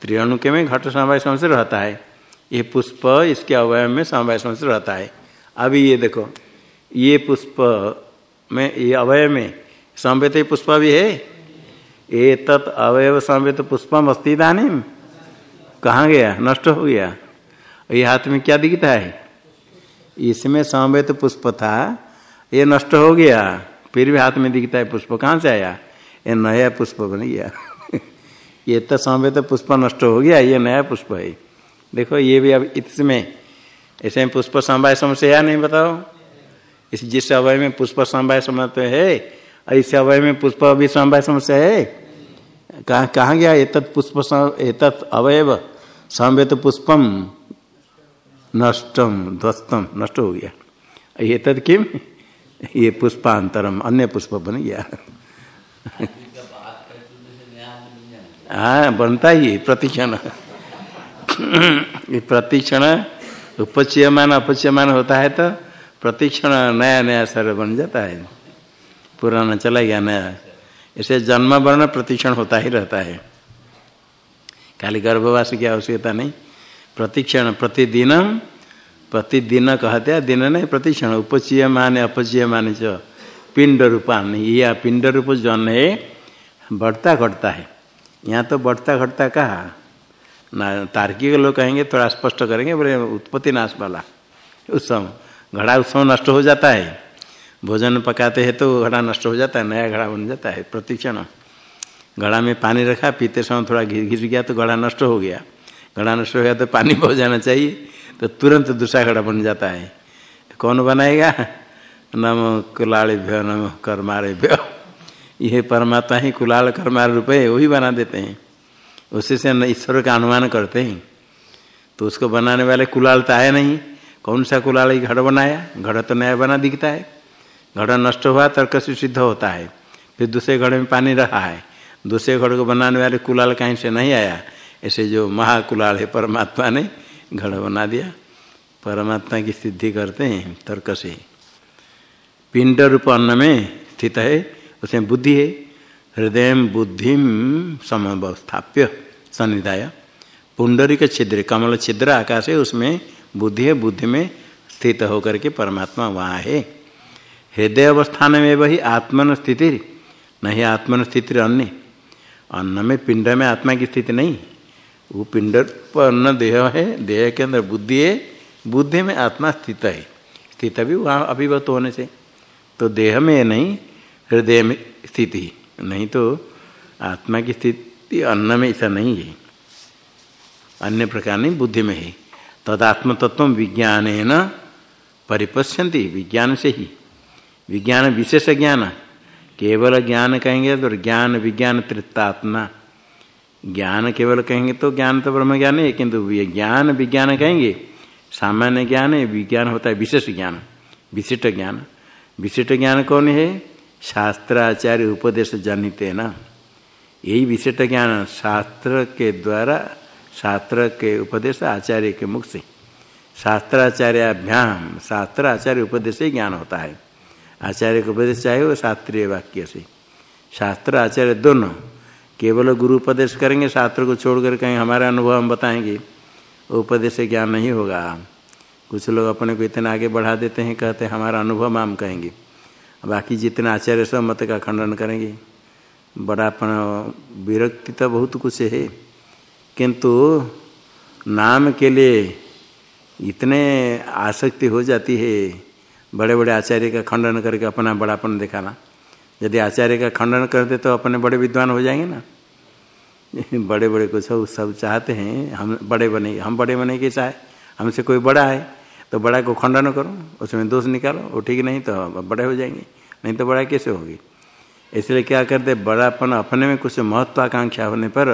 Speaker 1: त्रियाणु के में घट समवाय से रहता है। ये पुष्प इसके अवयव में समवाय से रहता है। अभी ये देखो, ये पुष्प में, ये अवयव में। संवेत पुष्प भी है? ये तत् अवयव संवेत पुष्पम अस्ति दानी कहाँ गया? नष्ट हो गया। ये हाथ में क्या दिखता है? इसमें संवेत पुष्प था, ये नष्ट हो गया। फिर भी हाथ में दिखता है पुष्प। कहाँ से आया? ये नया पुष्प बन गया। ये तो संवेत पुष्प नष्ट हो गया, ये नया पुष्प है। देखो, ये भी अब इसमें ऐसे पुष्प समवाय समस्या नहीं बताओ। इस जिस अवय में पुष्प समवाय समझते है ऐसे अवय में पुष्प भी समवाय समस्या है? कहा, कहाँ गया एतत् पुष्प एतत् अवयव? संवेत पुष्पम नष्टम ध्वस्तम नष्ट हो गया। ये तद किम ये पुष्पांतरम, अन्य पुष्प बन गया। हाँ बनता ही, प्रतीक्षण। प्रतीक्षण, उपचयमान, अपचयमान होता है तो प्रतीक्षण नया नया सर बन जाता है। पुराना चला गया नया। इसे जन्म वर्ण प्रतिक्षण होता ही रहता है। खाली गर्भवास की आवश्यकता नहीं। प्रतिक्षण प्रतिदिन प्रतिदिन कहते हैं, दिन नहीं, प्रतिक्षण। उपचीय माने अपचीय माने च पिंड रूपान। यह पिंड रूप जन है, बढ़ता घटता है। यहाँ तो बढ़ता घटता कहा? ना, तार्किक लोग कहेंगे, थोड़ा स्पष्ट करेंगे, बोले, उत्पत्ति नाश वाला। उत्सव घड़ा उस समय नष्ट हो जाता है। भोजन पकाते हैं तो घड़ा नष्ट हो जाता है, नया घड़ा बन जाता है, प्रतिक्षण। घड़ा में पानी रखा, पीते समय थोड़ा घिस गया तो घड़ा नष्ट हो गया। घड़ा नष्ट हो गया तो पानी बह जाना चाहिए तो तुरंत दूसरा घड़ा बन जाता है। कौन बनाएगा? नम कुलाल भ्य नम कर्मारे भ्य यह परमात्मा ही कुलाल कर्मार रुपये वही बना देते हैं। उसी से ईश्वर का अनुमान करते हैं। तो उसको बनाने वाले कुलाल तो आया नहीं। कौन सा कुलाल घड़ बनाया? घड़ तो नया बना दिखता है। घड़ नष्ट हुआ तर्क से सिद्ध होता है। फिर दूसरे घड़े में पानी रहा है। दूसरे घड़ को बनाने वाले कुलाल कहीं से नहीं आया। ऐसे जो महाकुलाल है, परमात्मा ने घड़ बना दिया। परमात्मा की सिद्धि करते हैं तर्क से। पिंड रूप अन्न में स्थित है, उसमें बुद्धि है। हृदय बुद्धि समवस्थाप्य सन्निधाय। पुंडरी के छिद्र, कमल छिद्र आकाश है, उसमें बुद्धि है, बुद्धि में स्थित होकर के परमात्मा वहाँ है। हृदय अवस्थान में वही आत्मन स्थिति नहीं आत्मन स्थिति अन्य। अन्न में, पिंड में आत्मा की स्थिति नहीं। वो पिंड पर अन्न देह है, देह के अंदर बुद्धि है, बुद्धि में आत्मा स्थित है। स्थित भी वहाँ अभिवत होने से। तो देह में नहीं, हृदय में स्थिति। नहीं तो आत्मा की स्थिति अन्न में ऐसा नहीं है। अन्य प्रकार नहीं, बुद्धि में है। तदात्म तत्व विज्ञान परिपश्यंती विज्ञान से ही विज्ञान विशेष ज्ञान केवल ज्ञान कहेंगे तो ज्ञान विज्ञान तृत्तात्मा ज्ञान केवल कहेंगे तो ज्ञान तो ब्रह्म ज्ञान है किंतु ज्ञान विज्ञान कहेंगे, सामान्य ज्ञान है विज्ञान होता है विशेष ज्ञान, विशिष्ट ज्ञान। विशिष्ट ज्ञान कौन है? शास्त्राचार्य उपदेश जनित है ना यही विशिष्ट ज्ञान शास्त्र के द्वारा शास्त्र के उपदेश आचार्य के मुख से शास्त्राचार्याभ्याम शास्त्र आचार्य उपदेश ही ज्ञान होता है। आचार्य का उपदेश चाहे वो शास्त्रीय वाक्य से। शास्त्र आचार्य दोनों केवल गुरु उपदेश करेंगे, शास्त्र को छोड़कर कहीं हमारा अनुभव हम बताएँगे उपदेश से ज्ञान नहीं होगा। कुछ लोग अपने को इतना आगे बढ़ा देते हैं, कहते हैं, हमारा अनुभव हम कहेंगे। बाकी जितने आचार्य सब मत का खंडन करेंगे। बड़ापन विरक्ति तो बहुत कुछ है। किंतु नाम के लिए इतने आसक्ति हो जाती है बड़े बड़े आचार्य का खंडन करके अपना बड़ापन दिखाना। यदि आचार्य का खंडन करते तो अपने बड़े विद्वान हो जाएँगे ना। बड़े बड़े कुछ सब चाहते हैं, हम बड़े बने, हम बड़े बने के चाहे, हमसे कोई बड़ा है तो बड़ा को खंडन करो, उसमें दोष निकालो, वो ठीक नहीं तो बड़े हो जाएँगे, नहीं तो बड़ा कैसे होगी? इसलिए क्या करते, बड़ापन अपने में कुछ महत्वाकांक्षा होने पर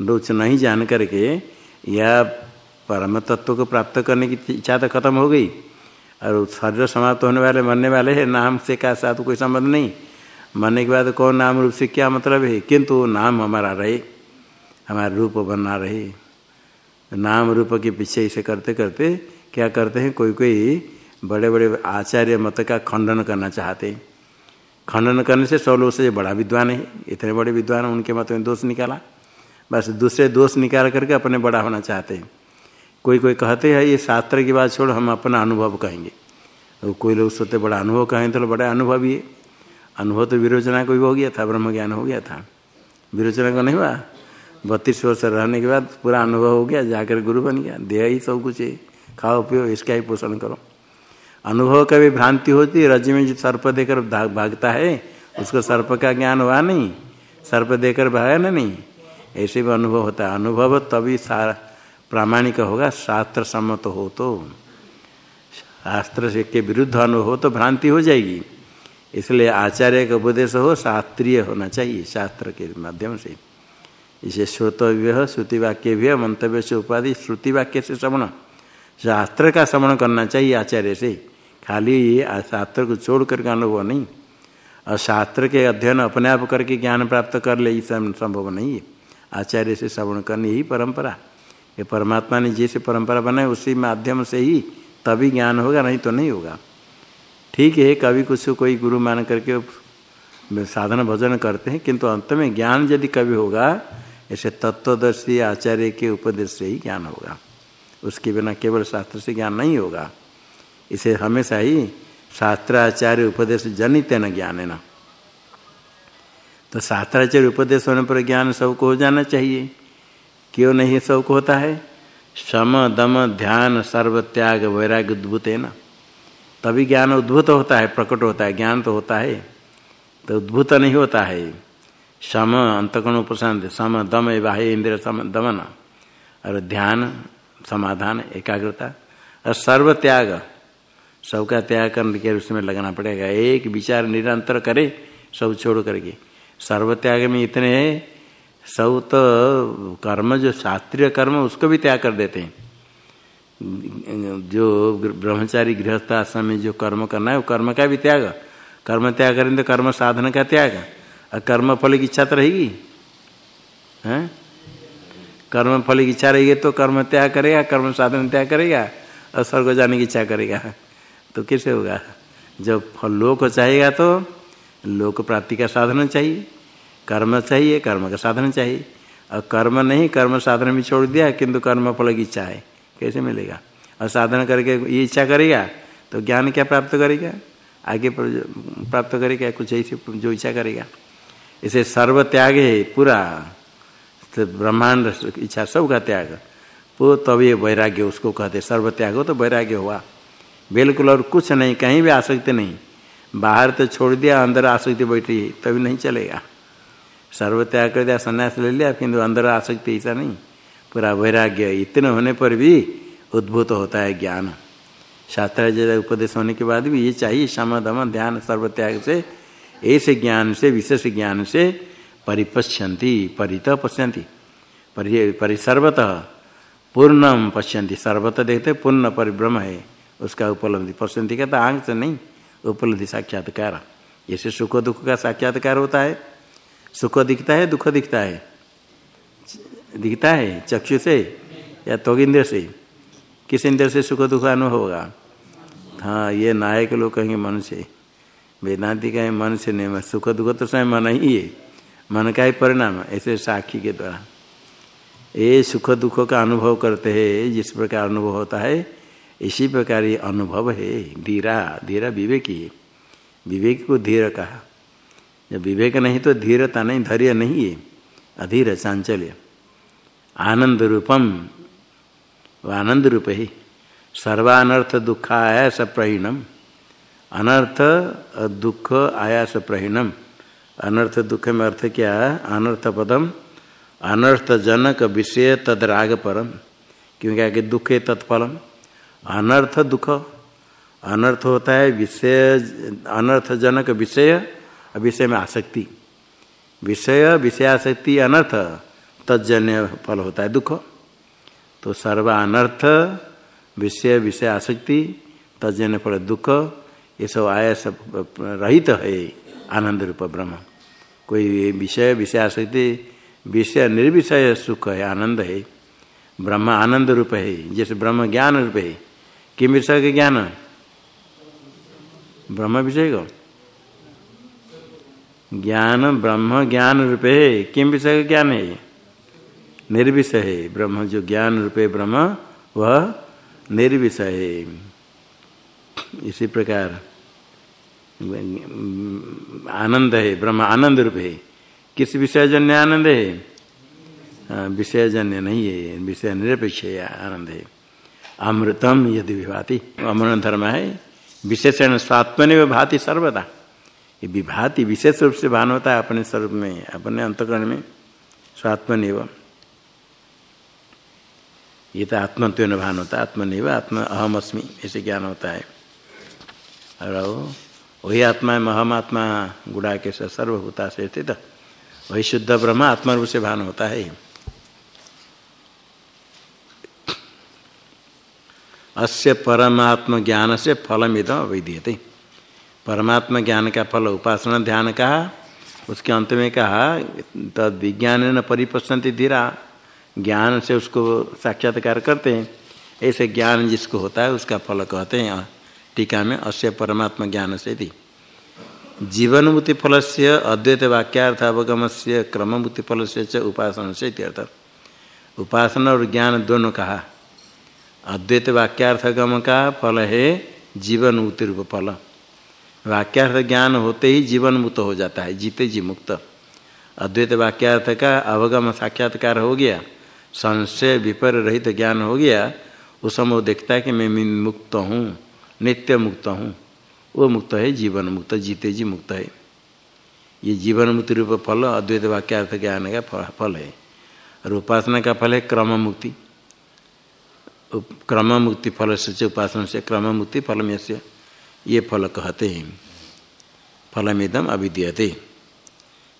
Speaker 1: कुछ नहीं जान करके या परम तत्व को प्राप्त करने की इच्छा तो खत्म हो गई। और शरीर समाप्त होने वाले, मरने वाले हैं, नाम से का साथ कोई संबंध नहीं। मरने के बाद कौन नाम रूप से क्या मतलब है? किंतु नाम हमारा रहे, हमारा रूप बना रहे। नाम रूप के पीछे इसे करते करते क्या करते हैं? कोई कोई बड़े बड़े आचार्य मत का खंडन करना चाहते हैं। खंडन करने से सौ लोग से बड़ा विद्वान है। इतने बड़े विद्वान, उनके मत में दोष निकाला। बस दूसरे दोष निकाल करके अपने बड़ा होना चाहते हैं। कोई कोई कहते हैं, ये शास्त्र की बात छोड़, हम अपना अनुभव कहेंगे। तो कोई लोग सोते बड़ा अनुभव कहें तो बड़ा अनुभव ही अनुभव तो विरोचना को हो गया था ब्रह्म ज्ञान हो गया था। विरोचना को नहीं हुआ। बत्तीस वर्ष रहने के बाद पूरा अनुभव हो गया, जाकर गुरु बन गया। देह ही सब कुछ है। खाओ, पियो, इसका ही पोषण करो। अनुभव का भी भ्रांति होती है, रज में जो सर्प देकर भागता है, उसको सर्प का ज्ञान हुआ नहीं। सर्प देकर भागा ना नहीं। ऐसे भी अनुभव होता है। अनुभव तभी सारा प्रामाणिक होगा, शास्त्र सम्मत हो तो। शास्त्र से के विरुद्ध अनुभव हो तो भ्रांति हो जाएगी। इसलिए आचार्य का उपदेश हो, शास्त्रीय होना चाहिए शास्त्र के माध्यम से। इसे श्रोतव्य श्रुति वाक्य भी मंतव्य से उपाधि श्रुति वाक्य से श्रवण। शास्त्र का श्रवण करना चाहिए आचार्य से। खाली शास्त्र को छोड़ करके अनुभव नहीं। और शास्त्र के अध्ययन अपने आप करके ज्ञान प्राप्त कर ले संभव नहीं है। आचार्य से श्रवण करनी यही परंपरा। ये परमात्मा ने जैसे परंपरा बनाई, उसी माध्यम से ही तभी ज्ञान होगा, नहीं तो नहीं होगा। ठीक है, कभी कुछ कोई गुरु मान करके साधन भजन करते हैं, किंतु अंत में ज्ञान यदि कभी होगा, ऐसे तत्वदर्शी आचार्य के उपदेश से ही ज्ञान होगा। उसके बिना केवल शास्त्र से ज्ञान नहीं होगा। इसे हमेशा ही शास्त्राचार्य उपदेश जनित न ज्ञान है ना। तो शास्त्राचार्य उपदेश होने पर ज्ञान सबको हो जाना चाहिए। क्यों नहीं सबको होता है? सम दम, ध्यान, सर्व त्याग, वैराग्य उद्भुत है ना। तभी ज्ञान उद्भुत होता है, प्रकट होता है, ज्ञान तो होता है। तो उद्भुत नहीं होता है। सम अंतकण उपशांत सम दम बाह्य इंद्र सम दमन और ध्यान, समाधान, एकाग्रता और सर्व त्याग। सबका त्याग करने के उसमें लगना पड़ेगा। एक विचार निरंतर करे, सब छोड़ करके। सर्व त्याग में इतने सब तो कर्म, जो शास्त्रीय कर्म, उसको भी त्याग कर देते हैं। जो ब्रह्मचारी गृहस्थ आश्रम में जो कर्म करना है, वो कर्म का भी त्याग। कर्म त्याग करेंगे तो कर्म साधन का त्याग। और कर्म फल की इच्छा तो रहेगी। हैं? कर्म फल की इच्छा रहेगी तो कर्म त्याग करेगा, कर्म साधन त्याग करेगा, और स्वर्ग जाने की इच्छा करेगा। तो कैसे होगा? जब फल लोक चाहेगा तो लोक प्राप्ति का साधन चाहिए, कर्म चाहिए, कर्म का साधन चाहिए। और कर्म नहीं, कर्म साधन भी छोड़ दिया, किंतु कर्म फल की इच्छा है, कैसे मिलेगा? और साधन करके ये इच्छा करेगा तो ज्ञान क्या प्राप्त करेगा? आगे प्राप्त करेगा, कुछ ऐसे जो इच्छा करेगा। इसे सर्व त्याग है, पूरा। तो ब्रह्मांड इच्छा, सब का त्याग। वो तभी वैराग्य, उसको कहते सर्व त्याग हो तो वैराग्य हुआ। बिल्कुल और कुछ नहीं, कहीं भी आसक्ति नहीं। बाहर तो छोड़ दिया, अंदर आसक्ति बैठी है, तभी नहीं चलेगा। सर्व त्याग कर दिया, संन्यास ले लिया, किंतु अंदर आसक्ति ऐसा नहीं। पूरा वैराग्य, इतने होने पर भी उद्भूत होता है ज्ञान। शास्त्राचार्य उपदेश होने के बाद भी ये चाहिए शम दम, ध्यान, सर्व त्याग से, ऐसे ज्ञान से, विशेष ज्ञान से परिपश्यंती परित पश्यंती परिसर्वतः पूर्णम पश्यंती सर्वतः देखते पूर्ण परिभ्रम है, उसका उपलब्धि। पश्चिंती कहता आँख से नहीं उपलब्धि साक्षात्कार। जैसे सुख दुख का साक्षात्कार होता है, सुख दिखता है, दुख दिखता है। दिखता है, चक्षु से या तो इंद्र से। किस इंद्र से सुख दुख अनुभव होगा? हाँ ये नायक लोग कहेंगे मन से। वेदांति कहें, मन से नहीं सुख दुख तो स्वयं मन ही है। मन का ही परिणाम ऐसे साक्षी के द्वारा। ये सुख दुख का अनुभव करते हैं, जिस प्रकार अनुभव होता है इसी प्रकार ये अनुभव है। धीरा धीरा विवेक विवेक को धीर कहा। जब विवेक नहीं तो धीरता नहीं, धैर्य नहीं है। अधीर चांचल्य। आनंद रूपम वो आनंद रूप ही। सर्वानर्थ दुख आयास प्रहीणम। अनर्थ दुख आयास प्रहीणम। अनर्थ दुख में अर्थ क्या? है अनर्थ पदम। अनर्थ जनक विषय तद राग परम क्योंकि आगे दुख है तत्फलम। अनर्थ दुख। अनर्थ होता है विषय अनर्थ जनक विषय विषय में आसक्ति। विषय विषयाशक्ति अनर्थ तजन्य फल होता है दुख। तो सर्व अनर्थ, विषय विषय आसक्ति तजन्य फल दुख, ये सब आया सब रहित है, आनंद रूप ब्रह्म। कोई विषय विषय आसक्ति विषय, निर्विषय सुख है, आनंद है। ब्रह्म आनंद रूप है, जैसे ब्रह्म ज्ञान रूप है। किम विषय के ज्ञान ब्रह्म विषय को? ज्ञान ब्रह्म ज्ञान रूप है किम विषय का ज्ञान है? निर्विषय है। ब्रह्म जो ज्ञान रूपे ब्रह्म वह निर्विषय है। इसी प्रकार आनंद है। ब्रह्म आनंद रूप है। किस विषय जन्य आनंद है? हाँ, विषय जन्य नहीं है। विषय निरपेक्ष आनंद है। अमृतम यदि विभाति। अमृत धर्म है। विशेषण स्वात्मनि भाति सर्वदा। ये विभाति विशेष रूप से भान होता है अपने स्वरूप में, अपने अंतकरण में। स्वात्मनिव ये तो आत्मत्व भान होता है। आत्मनिव, आत्म अहम अस्मि ऐसे ज्ञान होता है। और वही आत्मा महम आत्मा गुड़ा के सर्वभूता से स्थित। वही शुद्ध ब्रह्म आत्मा रूप से भान होता है। अस्य परमात्म ज्ञान से फलमिदम अवैधीयते परमात्म ज्ञान का फल उपासना ध्यान कहा उसके अंत में कहा, तद विज्ञान न परिपश्यंति धीरा ज्ञान से उसको साक्षात्कार करते हैं। ऐसे ज्ञान जिसको होता है, उसका फल कहते हैं, टीका में अस्य परमात्मा ज्ञान से थी जीवन मुक्ति फल से अद्वैत वाक्यार्थ अवगम से क्रम मुक्ति फल से उपासना से उपासना और ज्ञान दोनों कहा। अद्वैत वाक्यार्थगम का फल है जीवन रूप फल वाक्यार्थ ज्ञान होते ही जीवन मुक्त हो जाता है जीते जी मुक्त। अद्वैत वाक्यार्थ का अवगम साक्षात्कार हो गया, संशय विपर रहित ज्ञान हो गया उस समय वो देखता है कि मैं मुक्त हूँ, नित्य मुक्त हूँ। वो मुक्त है जीवन मुक्त जीते जी मुक्त है। ये जीवन मुक्ति रूप फल अद्वैत वाक्यार्थ ज्ञान का फल है। और उपासना का फल है क्रम मुक्ति क्रम मुक्ति फल से उपासना से क्रम मुक्ति फल में से ये फल कहते हैं। फलमिदम अभिधीयते।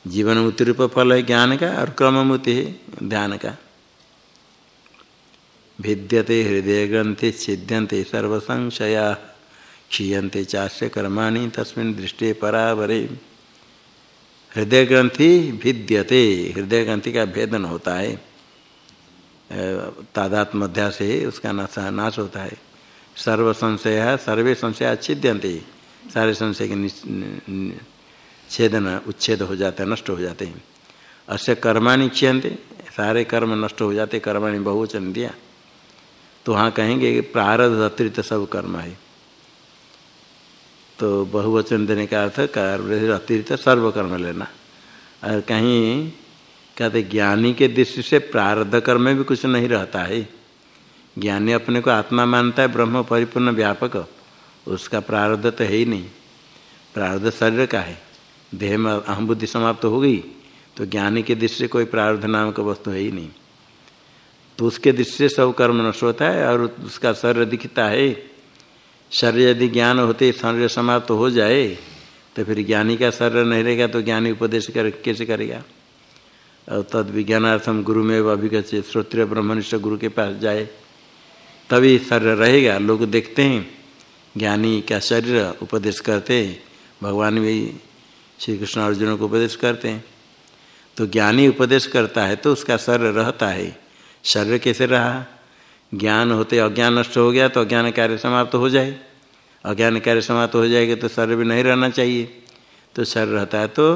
Speaker 1: जीवन मुक्ति रूप फल है ज्ञान का और क्रम मुक्ति है ध्यान का। भिद्यते हृदय ग्रंथि छिद्यंते सर्वसंशया क्षीयते चाष्य कर्मा तस्मिन् दृष्टि परावरे। हृदय ग्रंथि भिद्यते। हृदय ग्रंथि का भेदन होता है। तादात्म अध्यास है उसका नाश होता है। सर्व संशय सर्वे संशय अच्छिद्यंते सारे संशय के छेदन, उच्छेद हो जाते हैं, नष्ट हो जाते हैं। अस्य कर्माणि क्षयते सारे कर्म नष्ट हो जाते, कर्माणि बहुवचन दिया। तो वहाँ कहेंगे प्रारध अतिरिक्त सब कर्म है। तो बहुवचन देने का अर्थ अतिरिक्त सर्व कर्म लेना। और कहीं कहते ज्ञानी के दृष्टि से प्रारब्ध कर्म में भी कुछ नहीं रहता है। ज्ञानी अपने को आत्मा मानता है, ब्रह्म परिपूर्ण व्यापक। उसका प्रारब्ध तो है ही नहीं। प्रारब्ध शरीर का है। देह में अहम बुद्धि समाप्त हो गई तो ज्ञानी के दृष्टि से कोई प्रारब्ध नाम का वस्तु है ही नहीं। तो उसके दृष्टि से सब कर्म नष्ट होता है और उसका शरीर दिखता है। शरीर यदि ज्ञान होते, शरीर समाप्त हो जाए तो फिर ज्ञानी का शरीर नहीं रहेगा तो ज्ञानी उपदेश कर, कैसे करेगा? और तद विज्ञानार्थम गुरु में अभिगत श्रोत्रिय ब्रह्मनिष्ठ गुरु के पास जाए, तभी शरीर रहेगा। लोग देखते हैं, ज्ञानी का शरीर उपदेश करते हैं। भगवान भी श्री कृष्ण अर्जुन को उपदेश करते हैं। तो ज्ञानी उपदेश करता है तो उसका शरीर रहता है। शरीर कैसे रहा? ज्ञान होते अज्ञान नष्ट हो गया तो अज्ञान कार्य समाप्त हो जाए। अज्ञान कार्य समाप्त हो जाएगा तो शरीर भी नहीं रहना चाहिए। तो शरीर रहता है तो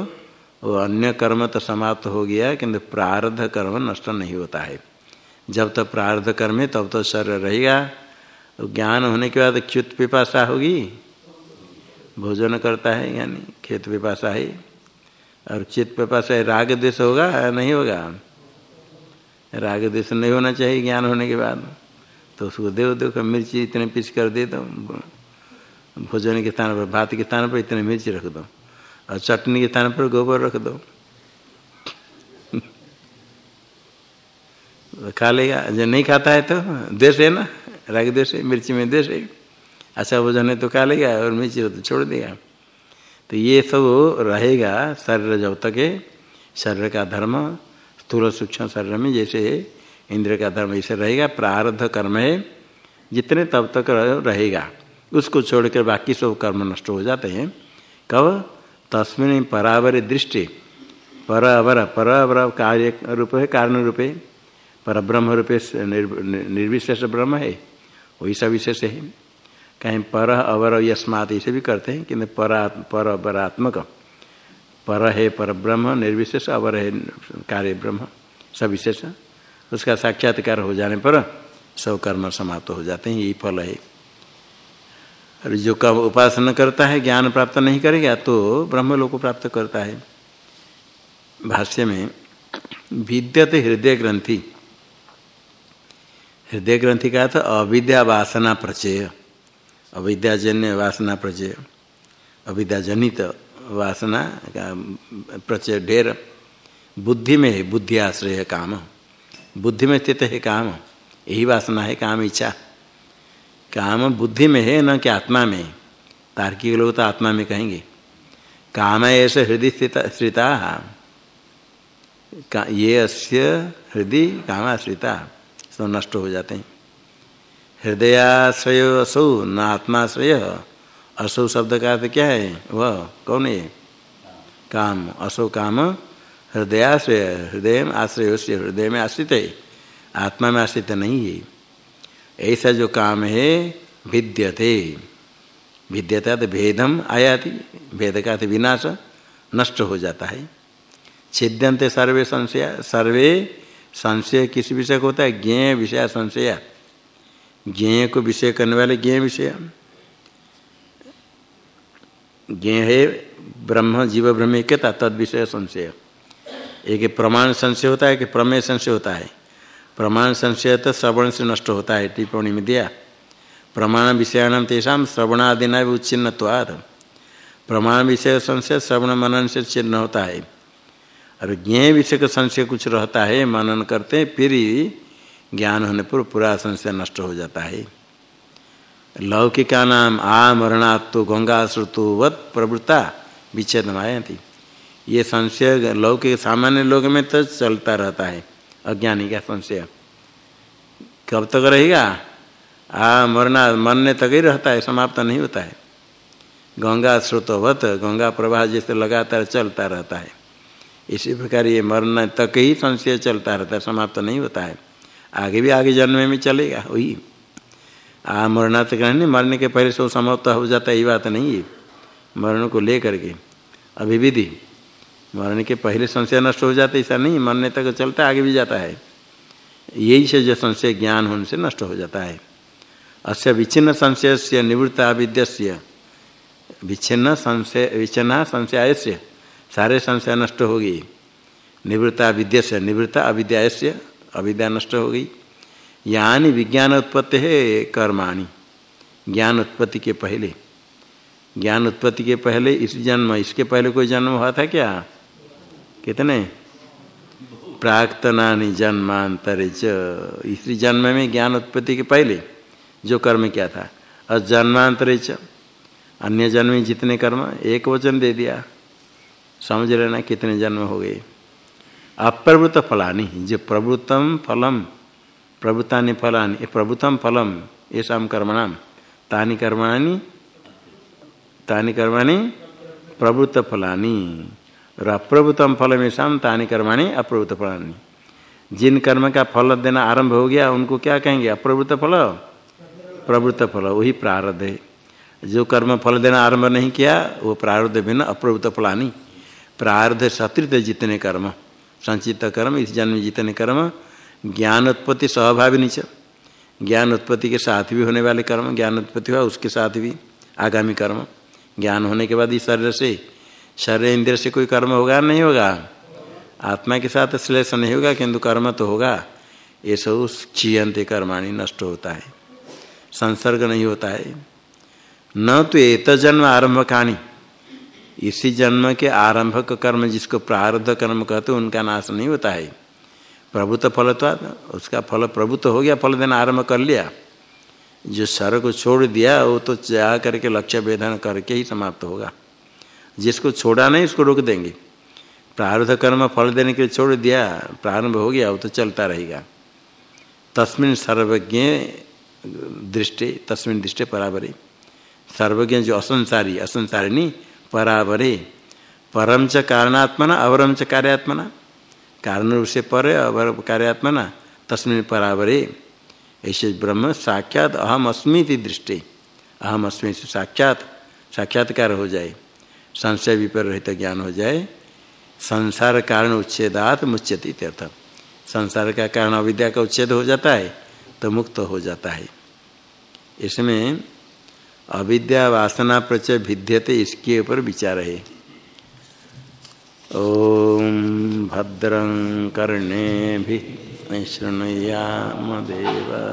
Speaker 1: वो अन्य कर्म तो समाप्त हो गया किंतु प्रारब्ध कर्म नष्ट नहीं होता है। जब तक तो प्रारब्ध कर्म है, तब तो शरीर रहेगा। तो ज्ञान होने के बाद च्युत पिपाशा होगी। भोजन करता है, यानी खेत पिपाशा है। और चित्त पिपाशा राग देश होगा नहीं होगा? राग देश नहीं होना चाहिए ज्ञान होने के बाद। तो उसको देव देव मिर्ची इतने पीस कर दे दो। भोजन के स्थान पर, भात के स्थान पर इतने मिर्ची रख दो। और चटनी के स्थान पर गोबर रख दो। खा लेगा। जो नहीं खाता है तो देश है ना? राग द्वेष मिर्ची में द्वेष है। अच्छा भोजन है तो खा लेगा और मिर्ची तो छोड़ देगा। तो ये सब रहेगा शरीर जब तक है, शरीर का धर्म, स्थूल सूक्ष्म शरीर में जैसे इंद्र का धर्म ऐसे रहेगा, प्रारब्ध कर्म है, जितने तब तक रहेगा। उसको छोड़कर बाकी सब कर्म नष्ट हो जाते हैं। कब? तस्मिन परावर दृष्टि पर अवर पर अवर कार्य रूप है कारण रूप। पर ब्रह्म रूपे निर्विशेष ब्रह्म है। वही सा विशेष है। कहीं पर अवर यस्मात, इसे भी करते हैं कि पर पर अवरात्मक पर है, पर ब्रह्म, निर्विशेष अवर है, कार्य ब्रह्म सविशेष उसका साक्षात्कार हो जाने पर सब कर्म समाप्त हो जाते हैं, यही फल है। और जो कब उपासना करता है, ज्ञान प्राप्त नहीं करेगा तो ब्रह्म लोग को प्राप्त करता है। भाष्य में, विद्यत हृदय ग्रंथि। हृदय ग्रंथि का था अविद्या वासना प्रचय। अविद्याजन्य वासना प्रचय। अविद्याजनित वासना का प्रचय ढेर। बुद्धि में है बुद्धि आश्रय काम। बुद्धि में स्थित है काम। यही वासना है, काम इच्छा। काम बुद्धि में है, न कि आत्मा में? तार्किक लोग तो आत्मा में कहेंगे। काम ऐसे हृदय स्थित का, ये अस्य हृदय कामाश्रिता सब नष्ट हो जाते हैं। हृदयाश्रय असौ, न आत्माश्रय। असौ शब्द का अर्थ क्या है? वह, कौन है? काम। असौ काम हृदयाश्रय हृदय आश्रय हृदय में आश्रित है। आत्मा में आश्रित नहीं है। ऐसा जो काम है, भिद्यते। भिद्यता तो भेदम आयाति, भेद का विनाश, नष्ट हो जाता है। छिद्यंत सर्वे संशय सर्वे संशय किस विषय को होता है? ज्ञेय विषय संशय। ज्ञेय को विषय करने वाले ज्ञेय विषय। ज्ञेय है ब्रह्म, जीव ब्रह्म, एक तद विषय संशय। एक प्रमाण संशय होता है कि प्रमेय संशय होता है। प्रमाण संशय तो श्रवण से नष्ट होता है, टिप्पणी में दिया। प्रमाण विषयाणाम तेषा श्रवणादिना भी उच्छिन्नवाद प्रमाण विषय संशय, श्रवण मनन से चिन्ह होता है। और ज्ञ विषय का संशय कुछ रहता है, मनन करते फिर ज्ञान होने पर पूरा संशय नष्ट हो जाता है। लौकिका नाम आ मरणात्तो गंगा श्रुतुवत प्रवृत्ता विच्छेद थी ये संशय लौकिक सामान्य लोग में तो चलता रहता है। अज्ञानी का संशय कब तक रहेगा? आ, मरना, मरने तक ही रहता है, समाप्त नहीं होता है। गंगा स्रोतवत, गंगा प्रवाह जैसे लगातार चलता रहता है। इसी प्रकार ये मरने तक ही संशय चलता रहता है, समाप्त नहीं होता है। आगे भी आगे जन्म में चलेगा, वही। आ, मरना तक नहीं मरने के पहले सब समाप्त हो जाता है, ये बात नहीं है। मरण को ले करके अभिविधि। मरने के पहले संशय नष्ट हो जाता ऐसा नहीं, मरने तक चलता आगे भी जाता है। यही से जो संशय ज्ञान होने से नष्ट हो जाता है। अस्य विच्छिन्न संशय से निवृत्ता विद्य विच्छिन्न संशय, विच्छिन्ना संशय से सारे संशय नष्ट हो गई निवृत्ता विद्या से निवृत्ता अविद्या से अविद्या नष्ट हो गई। यानी विज्ञान उत्पत्ति है, कर्माणी। ज्ञान उत्पत्ति के पहले। ज्ञान उत्पत्ति के पहले इस जन्म, इसके पहले कोई जन्म हुआ था क्या? कितने? प्राक्तनानि जन्मांतरे च। इसी जन्म में ज्ञान उत्पत्ति के पहले जो कर्म क्या था। और जन्मांतरे च, अन्य जन्म में जितने कर्म, एक वचन दे दिया। समझ लेना कितने जन्म हो गए। अप्रवृत फलानी, जो प्रवृत्तम फलम प्रवृत्ता फलानी प्रभुतम फलम ऐसा कर्मणाम। तानि कर्माणी तानि कर्माणी प्रवृत्त फलानी। और अप्रवृतम फल शाम तानि कर्माणी अप्रवृत्त फलानी। जिन कर्म का फल देना आरंभ हो गया, उनको क्या कहेंगे? अप्रवृत्त फल? प्रवृत्त फल, वही प्रारब्ध है। जो कर्म फल देना आरंभ नहीं किया, वो प्रारब्ध भिन्न अप्रवृत्त फलानी। प्रारब्ध सत्रित जितने कर्म, संचित कर्म, इस जन्म जितने कर्म, ज्ञान उत्पत्ति स्वभावी नीचे। ज्ञान उत्पत्ति के साथ भी होने वाले कर्म, ज्ञान उत्पत्ति हुआ उसके साथ भी आगामी कर्म। ज्ञान होने के बाद इस शरीर से शरीर इंद्र से कोई कर्म होगा नहीं होगा? आत्मा के साथ श्लेष नहीं होगा, किंतु कर्म तो होगा। ये सब क्षीयंत कर्माणी नष्ट होता है। संसर्ग नहीं होता है। न तो एक जन्म आरंभ कहानी। इसी जन्म के आरंभक कर्म जिसको प्रारब्ध कर्म कहते उनका नाश नहीं होता है। प्रभुत्व फल तो उसका फल प्रभुत्व हो गया, फल देना आरंभ कर लिया। जो सर को छोड़ दिया, वो तो जा करके लक्ष्य वेदन करके ही समाप्त होगा। जिसको छोड़ा नहीं, उसको रोक देंगे। प्रारब्ध कर्म फल देने के लिए छोड़ दिया, प्रारंभ हो गया वो तो चलता रहेगा। तस्मिन सर्वज्ञ दृष्टि, तस्मिन दृष्टि पराबरे। सर्वज्ञ जो असंसारी, असंसारिणी, पराबरे। परम च कारणात्मना, अवरम च कार्यात्मना। कारण रूप से पर, अवर कार्यात्मना, तस्मिन पराबरे। ऐसे ब्रह्म साक्षात अहम अस्मी दृष्टि। अहम अस्मी से साक्षात, साक्षात्कार हो जाए। संशय विपर रहित ज्ञान हो जाए। संसार कारण उच्छेदात मुच्यति तीर्थ संसार का कारण अविद्या का उच्छेद हो जाता है तो मुक्त हो जाता है। इसमें अविद्या वासना प्रचय भिद्यते इसके ऊपर विचार है। ओम भद्रं कर्णे भी शृणुयाम देवा